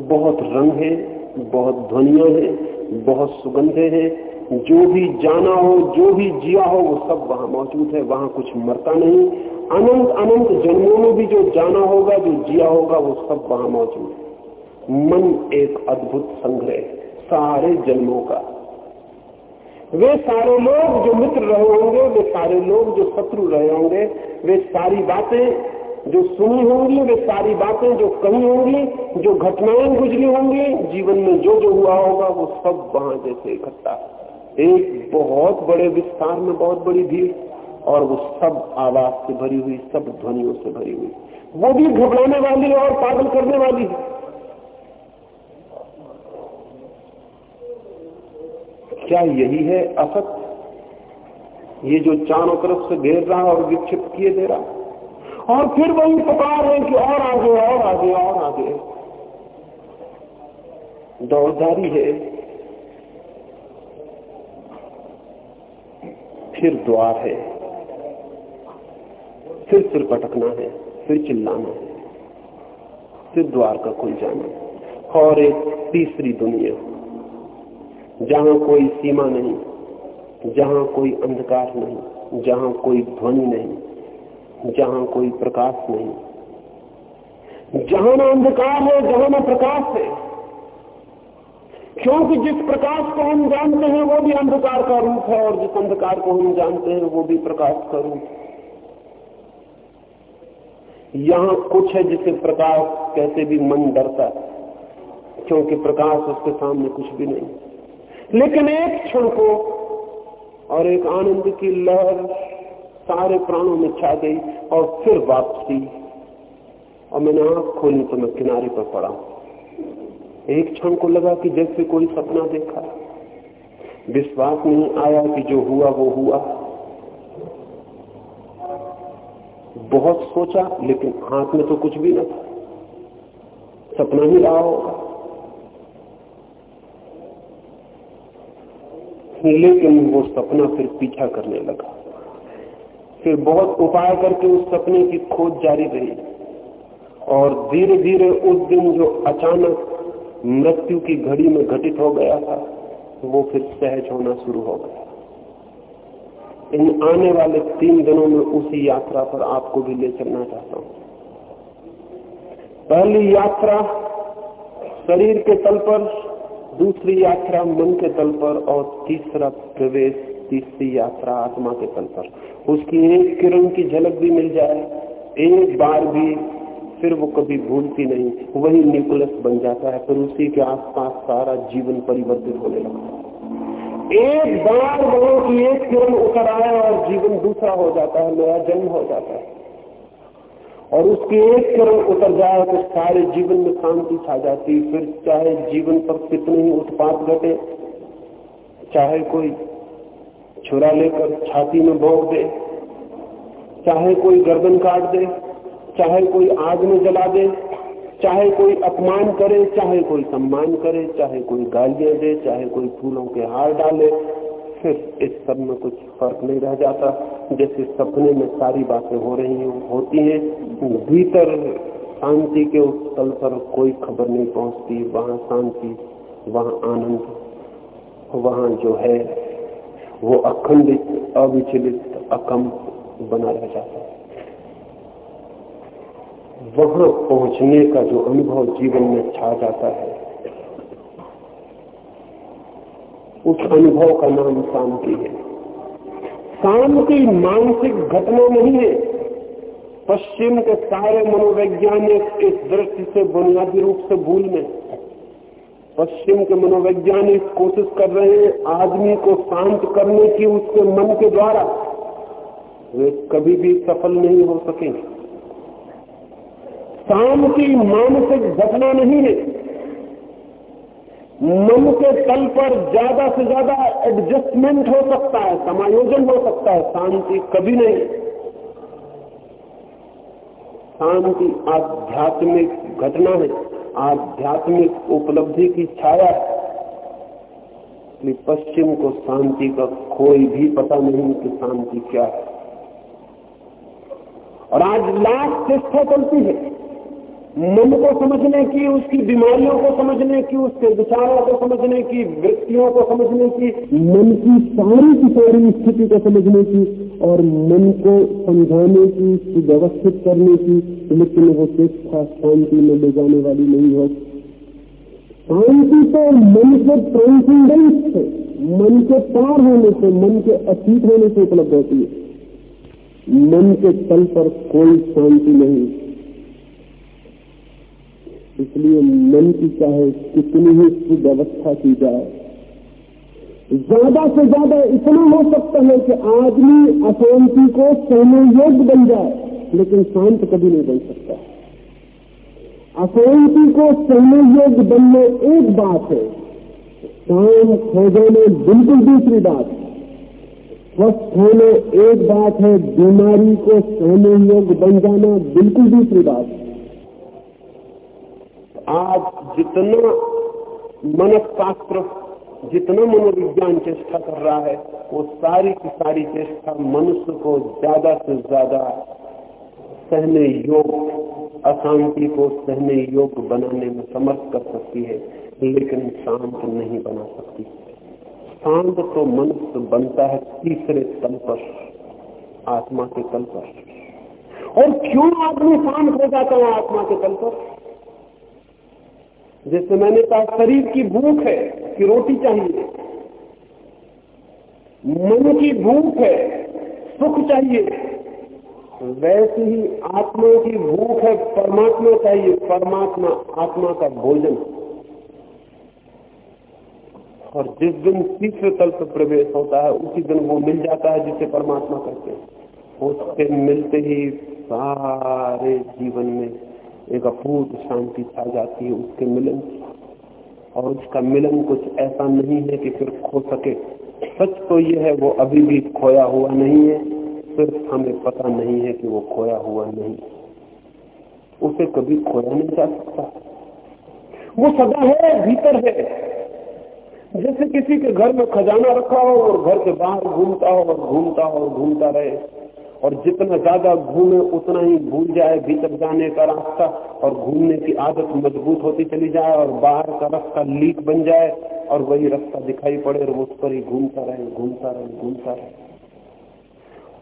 बहुत रंग है, बहुत ध्वनिया है, बहुत सुगंधे हैं, जो भी जाना हो, जो भी जिया हो, वो सब वहाँ मौजूद है, वहाँ कुछ मरता नहीं। अनंत अनंत जन्मों में भी जो जाना होगा, जो जिया होगा, वो सब वहाँ मौजूद है। मन एक अद्भुत संग्रह सारे जन्मों का। वे सारे लोग जो मित्र रहे होंगे, वे सारे लोग जो शत्रु रहे होंगे, वे सारी बातें जो सुनी होंगी, वे सारी बातें जो कही होंगी, जो घटनाएँ गुजरी होंगी, जीवन में जो जो हुआ होगा, वो सब वहाँ जैसे इकट्ठा एक बहुत बड़े विस्तार में बहुत बड़ी भीड़, और वो सब आवाज़ से भरी हुई, सब ध्वनियों से भरी हुई। वो भी घबराने वाली और पागल करने वाली है। क्या यही है असत ये जो चारों तरफ़ से घेर रहा और विक्षिप्त किए दे रहा। और फिर वही पुकार है कि और आगे और आगे और आगे। दौड़दारी है। फिर द्वार है। फिर सिर पटकना है, फिर चिल्लाना है, फिर द्वार का खुल जाना और एक तीसरी दुनिया, जहाँ कोई सीमा नहीं, जहाँ कोई अंधकार नहीं, जहाँ कोई ध्वनि नहीं जहाँ कोई प्रकाश नहीं। जहाँ न अंधकार है, जहाँ न प्रकाश है। क्योंकि जिस प्रकाश को हम जानते हैं, वो भी अंधकार का रूप है, और जिस अंधकार को हम जानते हैं, वो भी प्रकाश का रूप है। यहाँ कुछ है जिसे प्रकाश कहते भी मन डरता क्योंकि प्रकाश उसके सामने कुछ भी नहीं। लेकिन एक क्षण को और एक आनंद की लहर सारे प्राणों में छा गई और फिर वापसी। और मैंने आँख खोली तो मैं किनारे पर पड़ा। एक क्षण को लगा कि जैसे कोई सपना देखा। विश्वास नहीं आया कि जो हुआ, वो हुआ। बहुत सोचा, लेकिन हाथ में तो कुछ भी न था। सपना ही रहा होगा। लेकिन वो सपना फिर पीछा करने लगा। फिर बहुत उपाय करके उस सपने की खोज जारी रही। और धीरे धीरे उस दिन जो अचानक मृत्यु की घड़ी में घटित हो गया था, वो फिर सहज होना शुरू हो गया। इन आने वाले तीन दिनों में उसी यात्रा पर आपको भी ले चलना चाहता हूँ। पहली यात्रा शरीर के तल पर, दूसरी यात्रा मन के तल पर, और तीसरा प्रवेश तीसरी यात्रा आत्मा के तल पर। उसकी एक किरण की झलक भी मिल जाए, एक बार भी फिर वो कभी भूलती नहीं, वही निकुलस बन जाता है, फिर उसी के आसपास सारा जीवन परिवर्तित होने लगता है। एक बार वहाँ की एक किरण उतर आए और जीवन दूसरा हो जाता है, नया जन्म हो जाता है। और उसकी एक किरण उतर जाए तो सारे जीवन में शांति छा जाती, फिर चाहे जीवन पर कितने ही उत्पाद घटे, चाहे कोई छुरा लेकर छाती में भोग दे। चाहे कोई गर्दन काट दे, चाहे कोई आग में जला दे, चाहे कोई अपमान करे, चाहे कोई सम्मान करे, चाहे कोई गालियाँ दे, चाहे कोई फूलों के हार डाले, फिर इस सब में कुछ फ़र्क नहीं रह जाता। जैसे सपने में सारी बातें हो रही होती हैं, भीतर शांति के उस तल पर कोई खबर नहीं पहुँचती। वहाँ शांति, वहाँ आनंद, वहाँ जो है वो अखंडित अविचलित अकम बना रह जाता है। वहाँ पहुँचने का जो अनुभव जीवन में छा जाता है, उस अनुभव का नाम शांति है। शांति मानसिक घटना नहीं है। पश्चिम के सारे मनोवैज्ञानिक इस दृष्टि से बुनियादी रूप से भूल में पश्चिम के मनोवैज्ञानिक कोशिश कर रहे हैं आदमी को शांत करने की उसके मन के द्वारा। वे कभी भी सफल नहीं हो सकेंगे। शांति मानसिक घटना नहीं है। मन के तल पर ज़्यादा से ज़्यादा एडजस्टमेंट हो सकता है, समायोजन हो सकता है, शांति कभी नहीं। शांति आध्यात्मिक घटना है। आध्यात्मिक उपलब्धि की छाया। पश्चिम को शांति का कोई भी पता नहीं कि शांति क्या है। और आज लाख चेष्टा चलती है। मन को समझने की, उसकी बीमारियों को समझने की, उसके विचारों को समझने की वृत्तियों को समझने की, मन की सारी की सारी स्थिति को समझने की और मन को समझाने की, सुव्यवस्थित करने की, लेकिन वो चेष्टा शांति में ले जाने वाली नहीं हो। शांति तो मन के ट्रांसेंडेंस से, मन के पार होने से, मन के अतीत होने से उपलब्ध होती है। मन के तल पर कोई शांति नहीं। इसलिए मन की चाहे कितनी ही सुव्यवस्था की जाए ज़्यादा से ज़्यादा इतना हो सकता है कि आदमी अशांति को सहने योग्य बन जाए, लेकिन शांत कभी नहीं बन सकता। अशांति को सहने योग्य बनने एक बात है, शांत खो जाने बिल्कुल दूसरी बात है। स्वस्थ होने एक बात है, बीमारी को सहने योग्य बन जाना बिल्कुल दूसरी बात है। आज जितना मनस्शास्त्र जितना मनोविज्ञान चेष्टा कर रहा है, वो सारी की सारी चेष्टा मनुष्य को ज़्यादा से ज़्यादा सहने योग अशांति को सहने योग बनाने में समर्थ कर सकती है, लेकिन शांत नहीं बना सकती। शांत तो मनुष्य बनता है तीसरे तल पर, आत्मा के तल पर। और क्यों आदमी शांत हो जाता है आत्मा के तल पर? जैसे मैंने कहा, शरीर की भूख है कि रोटी चाहिए। मन की भूख है, सुख चाहिए। वैसे ही आत्मा की भूख है, परमात्मा चाहिए, परमात्मा, आत्मा का भोजन। और जिस दिन तीसरे तल पर प्रवेश होता है, उसी दिन वो मिल जाता है जिसे परमात्मा कहते हैं। उससे मिलते ही सारे जीवन में एक अपूर्व शांति छा जाती है उसके मिलन और उसका मिलन कुछ ऐसा नहीं है कि फिर खो सके। सच तो यह है, वो अभी भी खोया हुआ नहीं है। सिर्फ़ हमें पता नहीं है कि वो खोया हुआ नहीं। उसे कभी खोया नहीं जा सकता। वो सदा है, भीतर है। जैसे किसी के घर में खजाना रखा हो और घर के बाहर घूमता हो और घूमता हो और घूमता रहे। और जितना ज़्यादा घूमे, उतना ही भूल जाए, भीतर जाने का रास्ता और घूमने की आदत मज़बूत होती चली जाए और बाहर का रास्ता लीक बन जाए और वही रास्ता दिखाई पड़े और उस पर ही घूमता रहे घूमता रहे घूमता रहे।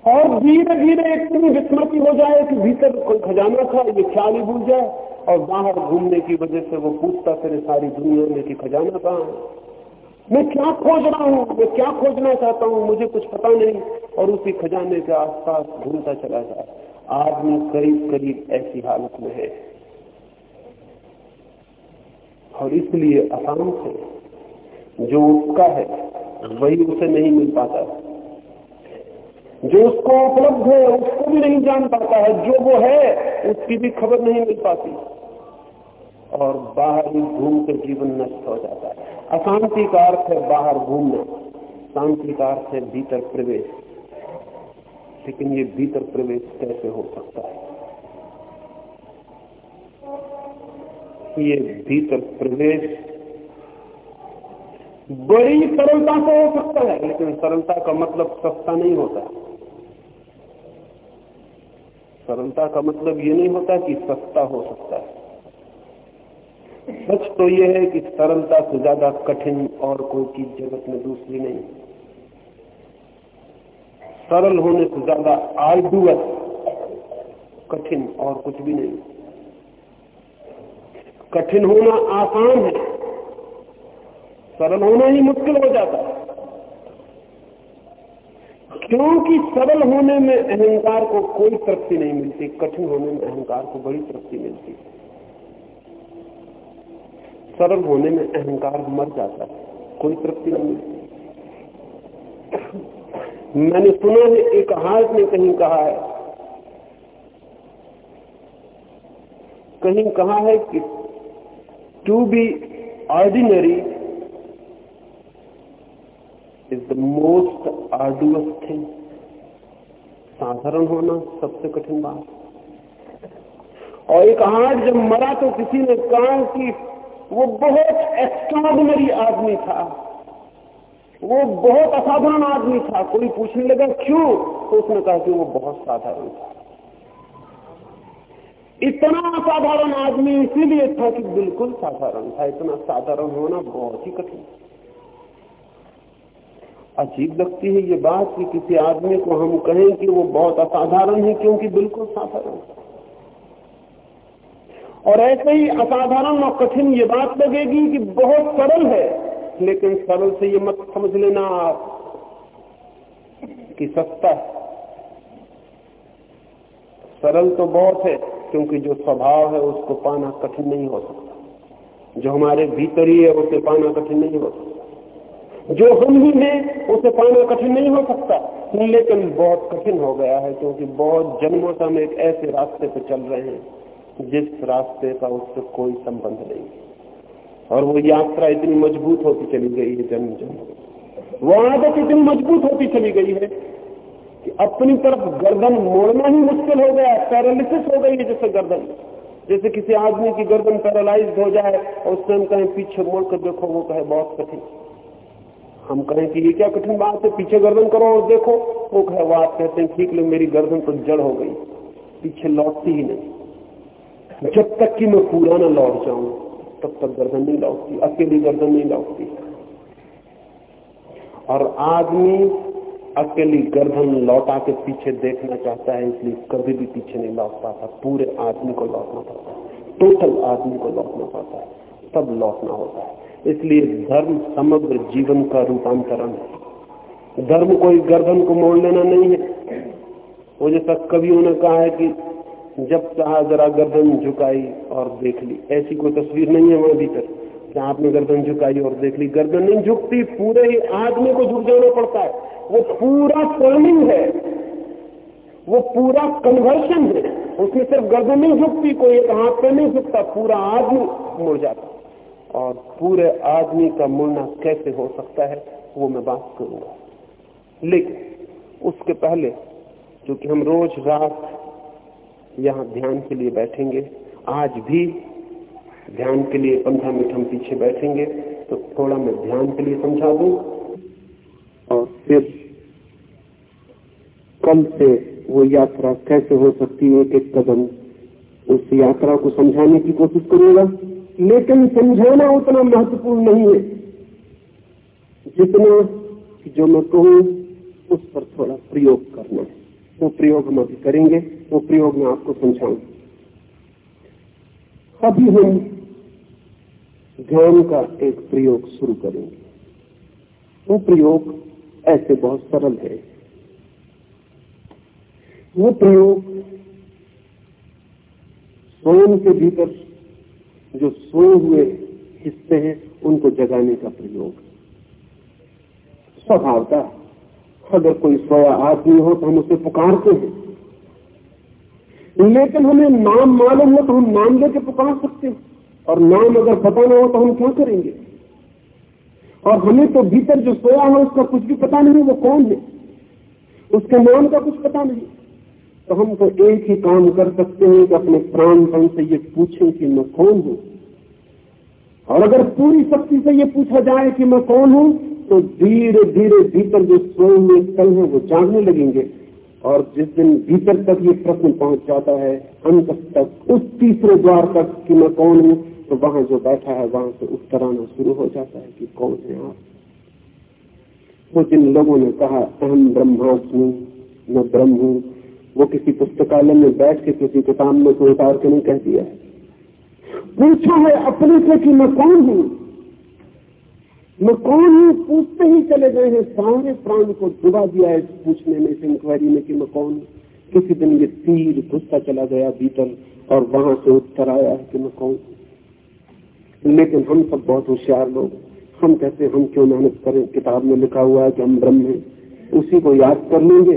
और धीरे धीरे इतनी विस्मृति हो जाए कि भीतर कोई खजाना था, ये ख्याल ही भूल जाए और बाहर घूमने की वजह से वो पूछता फिर सारी दुनिया में कि खजाना कहाँ है? मैं क्या खोज रहा हूँ? मैं क्या खोजना चाहता हूँ? मुझे कुछ पता नहीं। और उसी खजाने के आसपास घूमता चला जाए आदमी करीब करीब ऐसी हालत में है। और इसलिए आसान से जो उसका है, वही उसे नहीं मिल पाता। जो उसको उपलब्ध है, उसको भी नहीं जान पाता है। जो वो है, उसकी भी खबर नहीं मिल पाती। और बाहर ही घूम कर जीवन नष्ट हो जाता है। अशांति का अर्थ है बाहर घूमना। शांति का अर्थ है भीतर प्रवेश। लेकिन ये भीतर प्रवेश कैसे हो सकता है? ये भीतर प्रवेश बड़ी सरलता से हो सकता है, लेकिन सरलता का मतलब सस्ता नहीं होता। सरलता का मतलब ये नहीं होता कि सस्ता हो सकता है। सच तो यह है कि सरलता से ज़्यादा कठिन और कोई चीज़ जगत में दूसरी नहीं। सरल होने से ज़्यादा आर्डुअस कठिन और कुछ भी नहीं। कठिन होना आसान है। सरल होना ही मुश्किल हो जाता है। क्योंकि सरल होने में अहंकार को कोई तृप्ति नहीं मिलती, कठिन होने में अहंकार को बड़ी तृप्ति मिलती है। सरल होने में अहंकार मर जाता है। कोई तृप्ति नहीं मिलती। मैंने सुना है, एक हाथ ने कहीं कहा है। कहीं कहा है कि to be ordinary is the most arduous thing साधारण होना सबसे कठिन बात। और एक हाथ जब मरा तो किसी ने कहा कि वो बहुत एक्स्ट्राऑर्डिनरी आदमी था। वो बहुत असाधारण आदमी था। कोई पूछने लगा, क्यों? तो उसने कहा कि वो बहुत साधारण था। इतना असाधारण आदमी इसीलिए था कि बिल्कुल साधारण था। इतना साधारण होना बहुत ही कठिन। अजीब लगती है ये बात कि किसी आदमी को हम कहें कि वो बहुत असाधारण है क्योंकि बिल्कुल साधारण और ऐसे ही असाधारण और कठिन ये बात लगेगी कि बहुत सरल है, लेकिन सरल से ये मत समझ लेना आप कि सस्ता सरल तो बहुत है, क्योंकि जो स्वभाव है उसको पाना कठिन नहीं हो सकता। जो हमारे भीतर ही है उसे पाना कठिन नहीं हो सकता। जो हम ही हैं, उसे पाना कठिन नहीं हो सकता। लेकिन बहुत कठिन हो गया है, क्योंकि बहुत जन्मों से हम एक ऐसे रास्ते पर चल रहे हैं। जिस रास्ते का उससे कोई संबंध नहीं। और वो यात्रा इतनी मज़बूत होती चली गई है जन्म जन्म। वो आदत इतनी मज़बूत होती चली गई है कि अपनी तरफ़ गर्दन मोड़ना ही मुश्किल हो गया, पैरालिसिस हो गई है जैसे गर्दन। जैसे किसी आदमी की गर्दन पैरालाइज हो जाए और उससे हम कहें, पीछे मोड़ कर देखो, वो कहे, बहुत कठिन। हम कहें कि ये क्या कठिन बात है? पीछे गर्दन करो और देखो। वो कहे वो आप कहते हैं, ठीक, ले, मेरी गर्दन तो जड़ हो गई, पीछे लौटती ही नहीं। जब तक कि मैं पूरा ना लौट जाऊँ, तब तक गर्दन नहीं लौटती, अकेली गर्दन नहीं लौटती। और आदमी अकेली गर्दन लौटा के पीछे देखना चाहता है, इसलिए कभी भी पीछे नहीं लौट पाता, पूरे आदमी को लौटना पड़ता है टोटल आदमी को लौटना पड़ता है, तब लौटना होता है। इसलिए धर्म समग्र जीवन का रूपांतरण है। धर्म कोई गर्दन को मोड़ लेना नहीं है। वो जैसा कवियों ने कहा है कि जब चाहा जरा गर्दन झुकाई और देख ली। ऐसी कोई तस्वीर नहीं है वहाँ भीतर। कि आपने गर्दन झुकाई और देख ली। गर्दन नहीं झुकती, पूरे ही आदमी को झुक जाना पड़ता है। वो पूरा ट्रेनिंग है। वो पूरा कन्वर्शन है। उसमें सिर्फ़ गर्दन नहीं झुकती, कोई एक हाथ पे नहीं झुकता, पूरा आदमी मुड़ जाता और पूरे आदमी का मुड़ना कैसे हो सकता है, वो मैं बात करूँगा। लेकिन उसके पहले क्योंकि हम रोज रात यहाँ ध्यान के लिए बैठेंगे। आज भी ध्यान के लिए पंद्रह मिनट हम पीछे बैठेंगे तो थोड़ा मैं ध्यान के लिए समझा दूँ। और फिर कल से वो यात्रा कैसे हो सकती है, एक कदम उस यात्रा को समझाने की कोशिश करूँगा। लेकिन समझाना उतना महत्वपूर्ण नहीं है। जितना जो मैं कहूँ, उस पर थोड़ा प्रयोग करना है। वो प्रयोग हम अभी करेंगे। वो प्रयोग मैं आपको समझाऊं। अभी हम ध्यान का एक प्रयोग शुरू करेंगे। वो प्रयोग ऐसे बहुत सरल है। वो प्रयोग स्वयं के भीतर जो सोए हुए हिस्से हैं, उनको जगाने का प्रयोग। स्वभावता अगर कोई सोया आदमी हो तो हम उसे पुकारते हैं। लेकिन हमें नाम मालूम हो तो हम नाम लेके पुकार सकते हैं। और नाम अगर पता ना हो तो हम क्या करेंगे? और हमें तो भीतर जो सोया है, उसका कुछ भी पता नहीं वो कौन है? उसके नाम का कुछ पता नहीं। तो हम तो एक ही काम कर सकते हैं कि अपने प्राण प्राणपन से ये पूछें कि मैं कौन हूँ? और अगर पूरी शक्ति से ये पूछा जाए कि मैं कौन हूँ तो धीरे धीरे भीतर जो स्वयं में स्थल है, वो जागने लगेंगे। और जिस दिन भीतर तक ये प्रश्न पहुँच जाता है, अंत तक, उस तीसरे द्वार तक कि मैं कौन हूँ तो वहाँ जो बैठा है, वहाँ से उत्तर आना शुरू हो जाता है कि कौन है आप? वो जिन लोगों ने कहा, अहम ब्रह्मास्मि, मैं ब्रह्म हूँ, वो किसी पुस्तकालय में बैठ के किसी किताब में से उतार के नहीं कह दिया है। पूछा है अपने से कि मैं कौन हूँ? मैं कौन हूँ पूछते ही चले गए हैं। सारे प्राण को डुबा दिया है। पूछने में, इस इंक्वायरी में कि मैं कौन हूँ किसी दिन ये तीर घुसता चला गया भीतर और वहाँ से उत्तर आया है कि मैं कौन लेकिन हम सब बहुत होशियार लोग हम कहते हम क्यों मेहनत करें? किताब में लिखा हुआ है कि हम ब्रह्म हैं। उसी को याद कर लेंगे।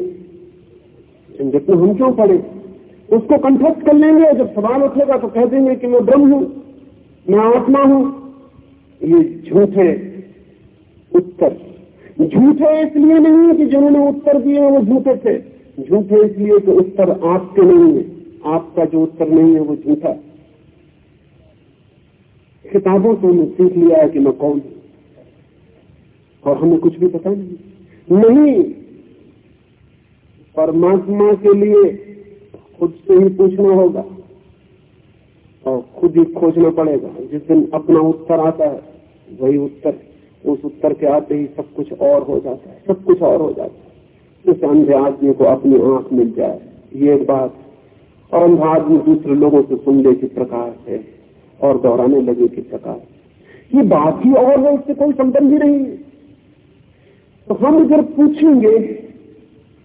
जितना हम क्यों पढ़े? उसको कंठस्थ कर लेंगे। जब सवाल उठेगा तो कह देंगे कि मैं ब्रह्म हूँ, मैं आत्मा हूँ। ये झूठे उत्तर। झूठे इसलिए नहीं कि जिन्होंने उत्तर दिए वो झूठे थे। झूठे इसलिए कि उत्तर आपके नहीं है। आपका जो उत्तर नहीं है वो झूठा। किताबों से हमने सीख लिया है कि मैं कौन हूँ। और हमें कुछ भी पता नहीं। नहीं। परमात्मा के लिए खुद से ही पूछना होगा। और खुद ही खोजना पड़ेगा। जिस दिन अपना उत्तर आता है, वही उत्तर उस उत्तर के आते ही सब कुछ और हो जाता है, सब कुछ और हो जाता है। उस अंधे आदमी को अपनी आँख मिल जाए, ये एक बात। और अंधा आदमी दूसरे लोगों से सुन ले कि प्रकाश है और दोहराने लगे कि प्रकाश ये बात ही और है, इससे कोई संबंध ही नहीं है। तो हम अगर पूछेंगे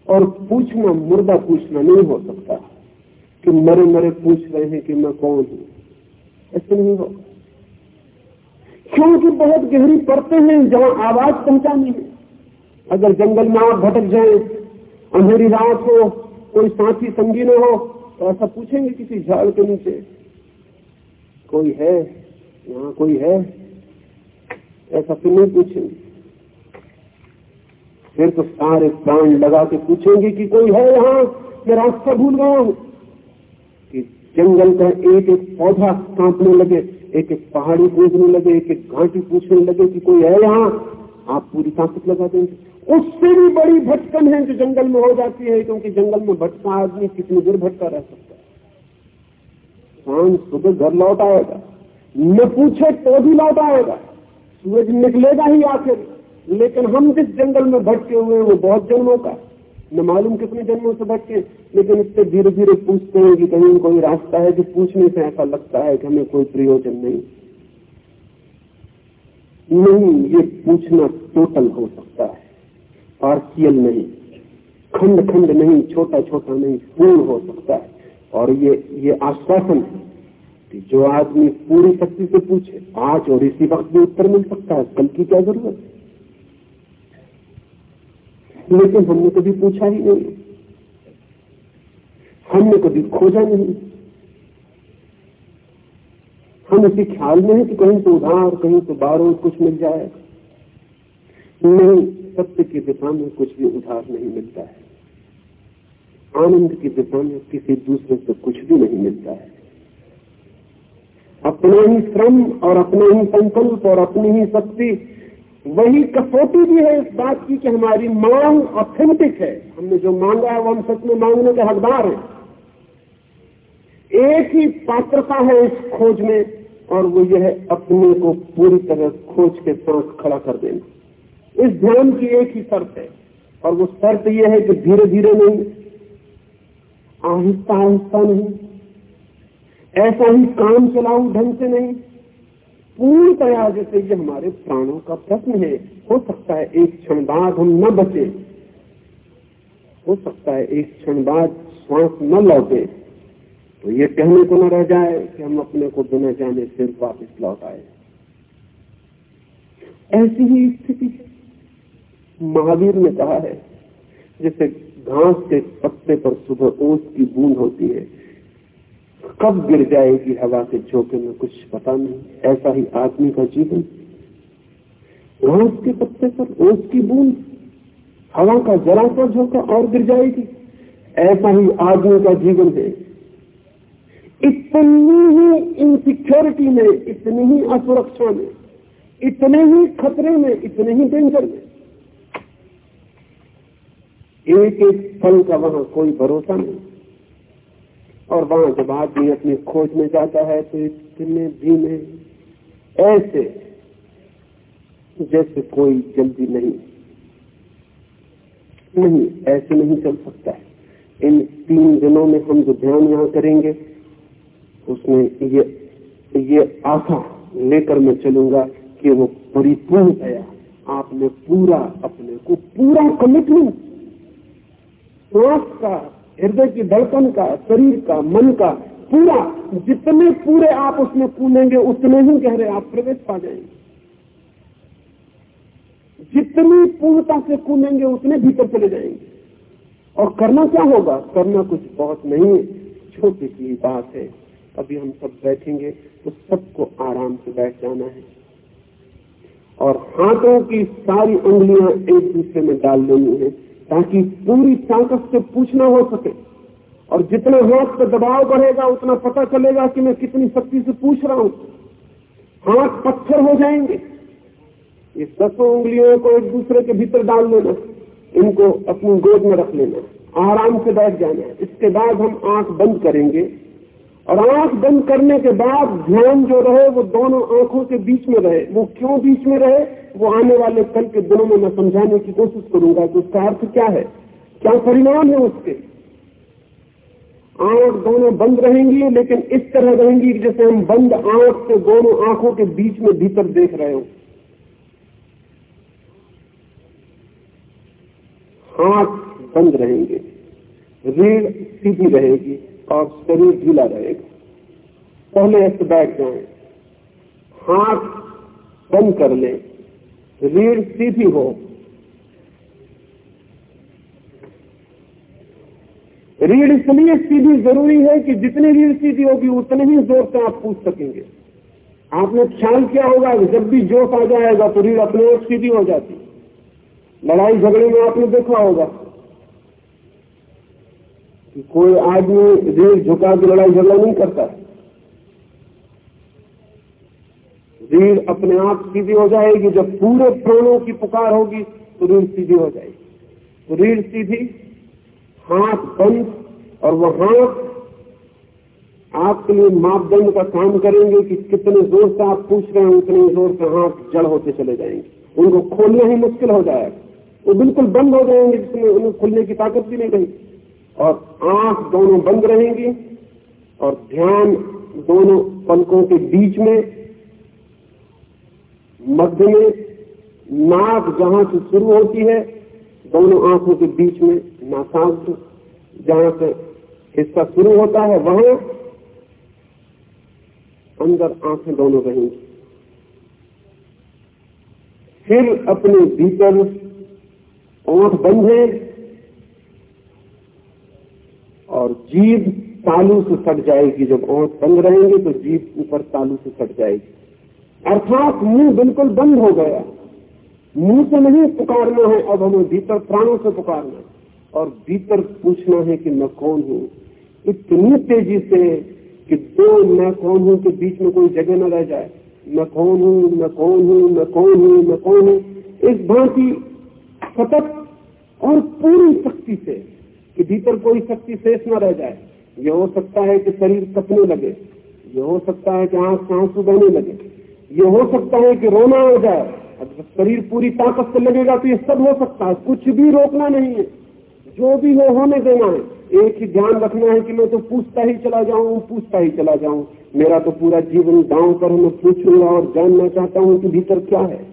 और पूछना, मुर्दा पूछना नहीं हो सकता कि मरे मरे पूछ रहे हैं कि मैं कौन हूँ। ऐसे नहीं होगा। क्योंकि बहुत गहरी परतें हैं जहाँ आवाज़ पहुंचानी है अगर जंगल में आप भटक जाए, अंधेरी रात हो, कोई साथी संगी न हो तो ऐसा पूछेंगे किसी झाड़ के नीचे, कोई है? यहाँ कोई है? ऐसा फिर नहीं पूछेंगे। फिर तो सारे प्राण लगा के पूछेंगे कि कोई है यहाँ? मैं रास्ता भूल गया हूँ। कि जंगल का एक एक पौधा कांपने लगे। एक एक पहाड़ी पूछने लगे, एक एक घाटी पूछने लगे कि कोई है यहाँ? आप पूरी ताकत लगा देंगे। उससे भी बड़ी भटकन है जो जंगल में हो जाती है, क्योंकि जंगल में भटका आदमी कितनी देर भटका रह सकता है? शाम सुबह घर लौट आएगा। न पूछे तो भी लौट आएगा। सूरज निकलेगा ही आखिर। लेकिन हम जिस जंगल में भटके हुए हैं, वो बहुत जन्मों का न मालूम कितने जन्मों से भटके लेकिन इससे धीरे धीरे पूछते हैं कि कहीं कोई रास्ता है जो पूछने से ऐसा लगता है कि हमें कोई प्रयोजन नहीं। नहीं, ये पूछना टोटल हो सकता है। पार्शियल नहीं। खंड खंड नहीं छोटा छोटा नहीं, पूर्ण हो सकता है। और ये ये आश्वासन है कि जो आदमी पूरी शक्ति से पूछे, आज और इसी वक्त भी उत्तर मिल सकता है, कल की क्या ज़रूरत है? लेकिन हमने कभी पूछा ही नहीं। हमने कभी खोजा नहीं। हम इसी ख्याल में है कि कहीं तो उधार, कहीं तो बारो कुछ मिल जाएगा नहीं, सत्य की दिशा में कुछ भी उधार नहीं मिलता है। आनंद की दिशा में किसी दूसरे से कुछ भी नहीं मिलता है। अपना ही श्रम और अपना ही संकल्प और अपनी ही शक्ति वही कसौटी भी है इस बात की कि हमारी मांग ऑथेंटिक है। हमने जो मांगा है वो हम सच में मांगने के हकदार हैं। एक ही पात्रता है इस खोज में और वो यह अपने को पूरी तरह खोज के साथ खड़ा कर देना। इस ध्यान की एक ही शर्त है और वो शर्त यह है कि धीरे धीरे नहीं आहिस्ता आहिस्ता नहीं, ऐसा ही काम चलाऊ ढंग से नहीं पूर्णतया जैसे ये हमारे प्राणों का प्रश्न है। हो सकता है एक क्षण बाद हम न बचे। हो सकता है एक क्षण बाद श्वास न लौटे। तो ये कहने को न रह जाए कि हम अपने को बिना जाने फिर वापिस लौट आए। ऐसी ही स्थिति महावीर ने कहा है, जैसे घास के पत्ते पर सुबह ओस की बूंद होती है। कब गिर जाएगी हवा के झोंके में कुछ पता नहीं। ऐसा ही आदमी का जीवन। घास के पत्ते पर ओस की बूंद। हवा का जरा सा झोंका और गिर जाएगी। ऐसा ही आदमी का जीवन है। इतनी ही इनसिक्योरिटी में, इतनी ही असुरक्षा में, इतने ही खतरे में, इतने ही डेंजर में। एक एक फल का वहाँ कोई भरोसा नहीं। और वहाँ जब आदमी अपनी खोज में जाता है तो इतने धीमे ऐसे, जैसे कोई जल्दी नहीं नहीं, ऐसे नहीं चल सकता है। इन तीन दिनों में हम जो ध्यान यहाँ करेंगे, उसमें ये ये आशा लेकर मैं चलूँगा कि वो परिपूर्ण गया आपने पूरा अपने को पूरा कमिटमेंट का हृदय की धड़कन का, शरीर का, मन का, पूरा, जितने पूरे आप उसमें कूदेंगे, उतने ही गहरे आप प्रवेश पा जाएँगे। जितनी पूर्णता से कूदेंगे, उतने भीतर चले जाएँगे। और करना क्या होगा? करना कुछ बहुत नहीं है, छोटी सी बात है। अभी हम सब बैठेंगे तो सबको आराम से बैठ जाना है। और हाथों की सारी उंगलियाँ एक दूसरे में डाल लेनी है। ताकि पूरी ताकत से पूछना हो सके। और जितना हाथ पर दबाव बढ़ेगा, उतना पता चलेगा कि मैं कितनी शक्ति से पूछ रहा हूँ। हाथ पत्थर हो जाएँगे। ये दसों उंगलियों को एक दूसरे के भीतर डाल लेना, इनको अपनी गोद में रख लेना, आराम से बैठ जाना। इसके बाद हम आँख बंद करेंगे। और आँख बंद करने के बाद ध्यान जो रहे, वो दोनों आँखों के बीच में रहे। वो क्यों बीच में रहे? वो आने वाले कल के दिनों में मैं समझाने की कोशिश करूँगा कि उसका अर्थ क्या है। क्या परिणाम है उसके? आँख दोनों बंद रहेंगी, लेकिन इस तरह रहेंगी जैसे हम बंद आँख से दोनों आँखों के बीच में भीतर देख रहे हो। हाथ बंद रहेंगे, रीढ़ सीधी रहेगी। और शरीर ढीला रहेगा पहले ऐसे बैठ जाए। हाथ बंद कर ले। रीढ़ सीधी हो। रीढ़ इसलिए सीधी ज़रूरी है कि जितनी रीढ़ सीधी होगी, उतने ही ज़ोर से आप पूछ सकेंगे। आपने ख्याल किया होगा जब भी जोश आ जाएगा तो रीढ़ अपने आप सीधी हो जाती। लड़ाई झगड़े में आपने देखा होगा। कि कोई आदमी रीढ़ झुका के लड़ाई झगड़ा नहीं करता। रीढ़ अपने आप सीधी हो जाएगी, जब पूरे प्राणों की पुकार होगी तो रीढ़ सीधी हो जाएगी। तो रीढ़ सीधी, हाथ बंद, और वो हाथ आपके लिए मापदंड का काम करेंगे कि कितने ज़ोर से आप पूछ रहे हैं, उतने ज़ोर से हाथ जड़ होते चले जाएँगे। उनको खोलना ही मुश्किल हो जाएगा। वो बिल्कुल बंद हो जाएँगे, जिसमें उन्हें खुलने की ताकत भी नहीं रही। और आँख दोनों बंद रहेंगी और ध्यान दोनों पलकों के बीच में, मध्य में, नाक जहाँ से शुरू होती है, दोनों आँखों के बीच में नासाग्र जहाँ से हिस्सा शुरू होता है, वहाँ अंदर आँखें दोनों रहेंगी। फिर अपने भीतर बंद है और जीभ तालू से सट जाएगी। जब आँख बंद रहेंगे तो जीभ ऊपर तालू से सट जाएगी। अर्थात मुँह बिल्कुल बंद हो गया। मुँह से नहीं पुकारना है, अब हमें भीतर प्राणों से पुकारना है। और भीतर पूछना है कि मैं कौन हूँ? इतनी तेज़ी से कि दो मैं कौन हूँ के बीच में कोई जगह न रह जाए। मैं कौन हूँ, मैं कौन हूँ, मैं कौन हूँ, मैं कौन हूँ? इस भांति सतत और पूरी शक्ति से कि भीतर कोई शक्ति शेष न रह जाए। ये हो सकता है कि शरीर कपने लगे। ये हो सकता है कि आँख आँसू बहने लगे। ये हो सकता है कि रोना हो जाए। अगर शरीर पूरी ताकत से लगेगा तो ये सब हो सकता है। कुछ भी रोकना नहीं है। जो भी हो, होने देना है। एक ही ध्यान रखना है कि मैं तो पूछता ही चला जाऊँ, पूछता ही चला जाऊँ। मेरा तो पूरा जीवन गाँव पर मैं पूछूँगा और जानना चाहता हूँ कि भीतर क्या है।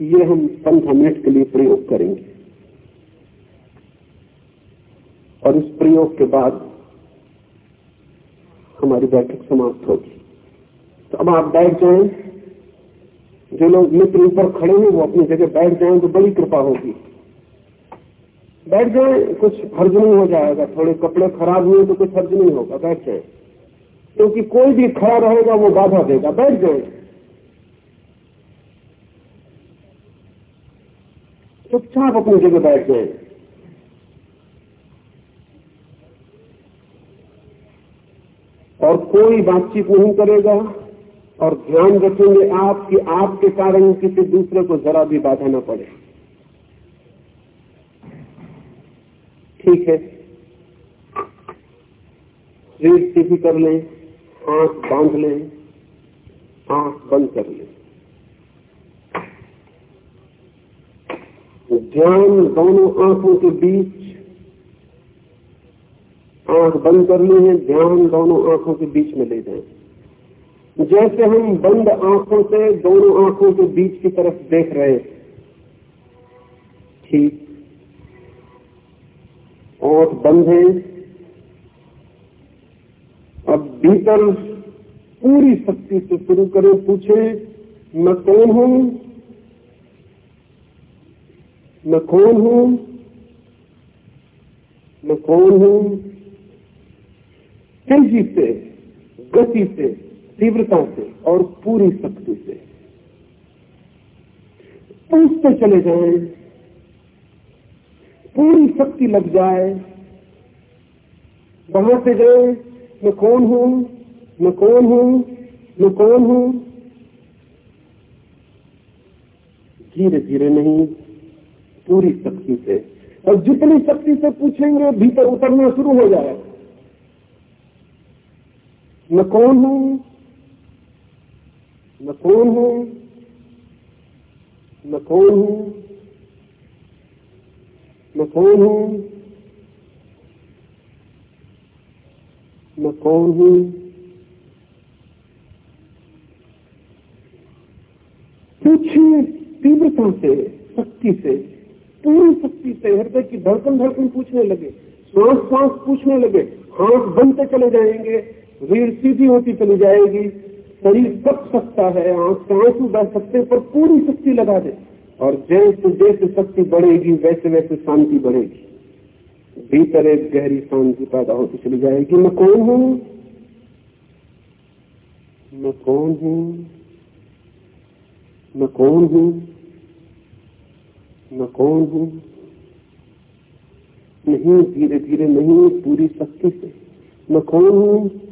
ये हम पंद्रह मिनट के लिए प्रयोग करेंगे। और इस प्रयोग के बाद हमारी बैठक समाप्त होगी। तो अब आप बैठ जाएँ। जो लोग मित्र ऊपर खड़े हैं, वो अपनी जगह बैठ जाएँ तो बड़ी कृपा होगी। बैठ जाए, कुछ हर्ज नहीं हो जाएगा। थोड़े कपड़े खराब हुए तो कुछ हर्ज नहीं होगा। बैठ जाए। क्योंकि तो कोई भी खड़ा रहेगा, वो बाधा देगा। बैठ जाए। चुपचाप अपनी जगह बैठ जाए। और कोई बातचीत नहीं करेगा। और ध्यान रखेंगे आप कि आपके कारण किसी दूसरे को जरा भी बाधा ना पड़े। ठीक है। रीढ़ सीधी कर लें आँख बाँध लें, आँख बंद कर लें। ध्यान दोनों आँखों के बीच आँख बंद कर ली है, ध्यान दोनों आँखों के बीच में ले जाए। जैसे हम बंद आँखों से दोनों आँखों के बीच की तरफ़ देख रहे ठीक। ओठ बंद है। अब भीतर पूरी शक्ति से शुरू करें, पूछे, मैं कौन हूँ? मैं कौन हूँ? मैं कौन हूँ? तेज़ी से, गति से, तीव्रता से और पूरी शक्ति से। पूछते चले जाएँ, पूरी शक्ति लग जाए। वहाँ से गए, मैं कौन हूँ? मैं कौन हूँ? मैं कौन हूँ? धीरे धीरे नहीं, पूरी शक्ति से। और जितनी शक्ति से पूछेंगे, भीतर उतरना शुरू हो जाए मैं कौन हूँ? मैं कौन हूँ? मैं कौन हूँ? मैं कौन हूँ? मैं कौन हूँ? पूछिए तीव्रता से, शक्ति से, पूरी शक्ति से, हृदय की धड़कन धड़कन पूछने लगे श्वास श्वास पूछने लगे, हाथ बनते चले जाएँगे रीढ़ सीधी होती चली जाएगी, शरीर कप सकता है, आँख से आँसू बह सकते पर पूरी शक्ति लगा दे। और जैसे जैसे शक्ति बढ़ेगी, वैसे वैसे शांति बढ़ेगी। भीतर एक गहरी शांति पैदा होती चली जाएगी। मैं कौन हूँ? मैं कौन हूँ? मैं कौन हूँ? मैं कौन हूँ? नहीं धीरे धीरे नहीं, पूरी शक्ति से। मैं कौन हूँ?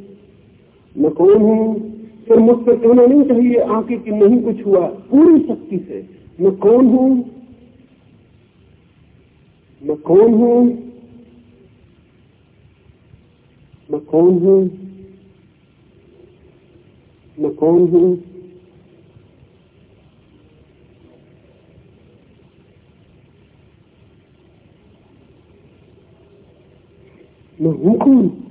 मैं कौन हूँ? फिर मुझसे कहना नहीं चाहिए आके कि नहीं कुछ हुआ। पूरी शक्ति से मैं कौन हूँ? मैं कौन हूँ? मैं कौन हूँ? मैं कौन हूँ? मैं हूँ कौन?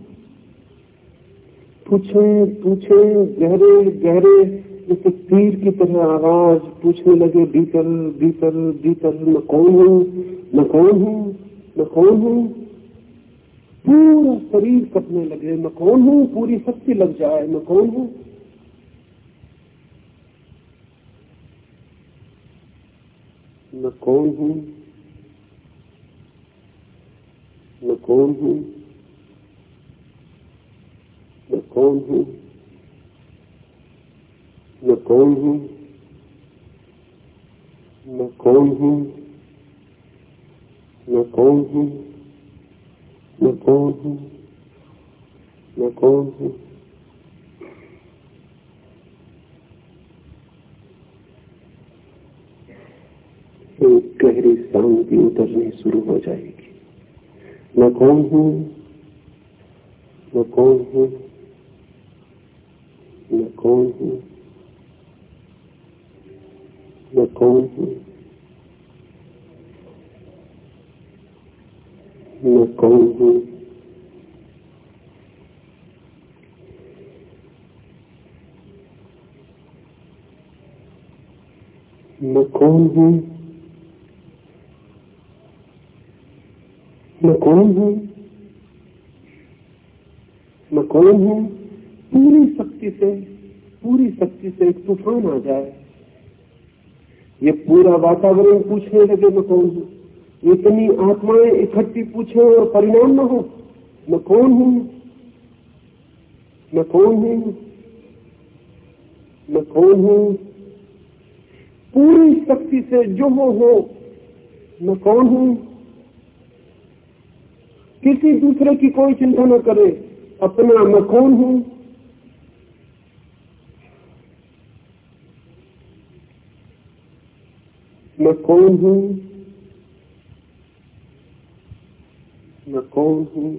पूछे पूछे, गहरे गहरे, जैसे तीर की तरह आवाज़ पूछने लगे भीतर भीतर भीतर मैं कौन हूँ मैं कौन हूँ मैं कौन हूँ। पूरा शरीर कटने लगे मैं कौन हूँ, पूरी शक्ति लग जाए मैं कौन हूँ। मैं कौन हूँ मैं कौन हूँ। कौन हूँ? मैं कौन हूँ? मैं कौन हूँ? मैं कौन हूँ? मैं कौन हूँ? मैं कौन हूँ? एक गहरी शांति उतरनी शुरू हो जाएगी। मैं कौन हूँ? मैं कौन हूँ? मैं कौन हूँ? मैं कौन हूँ? मैं कौन हूँ? मैं कौन हूँ? मैं कौन हूँ? मैं कौन हूँ? पूरी शक्ति से, पूरी शक्ति से एक तूफ़ान आ जाए। ये पूरा वातावरण पूछने लगे, मैं कौन हूँ? इतनी आत्माएँ इकट्ठी पूछे और परिणाम न हो, मैं कौन हूँ? मैं कौन हूँ? मैं कौन हूँ? पूरी शक्ति से जो हो हो, मैं कौन हूँ? किसी दूसरे की कोई चिंता न करे, अपना मैं कौन हूँ? मैं कौन हूँ मैं कौन हूँ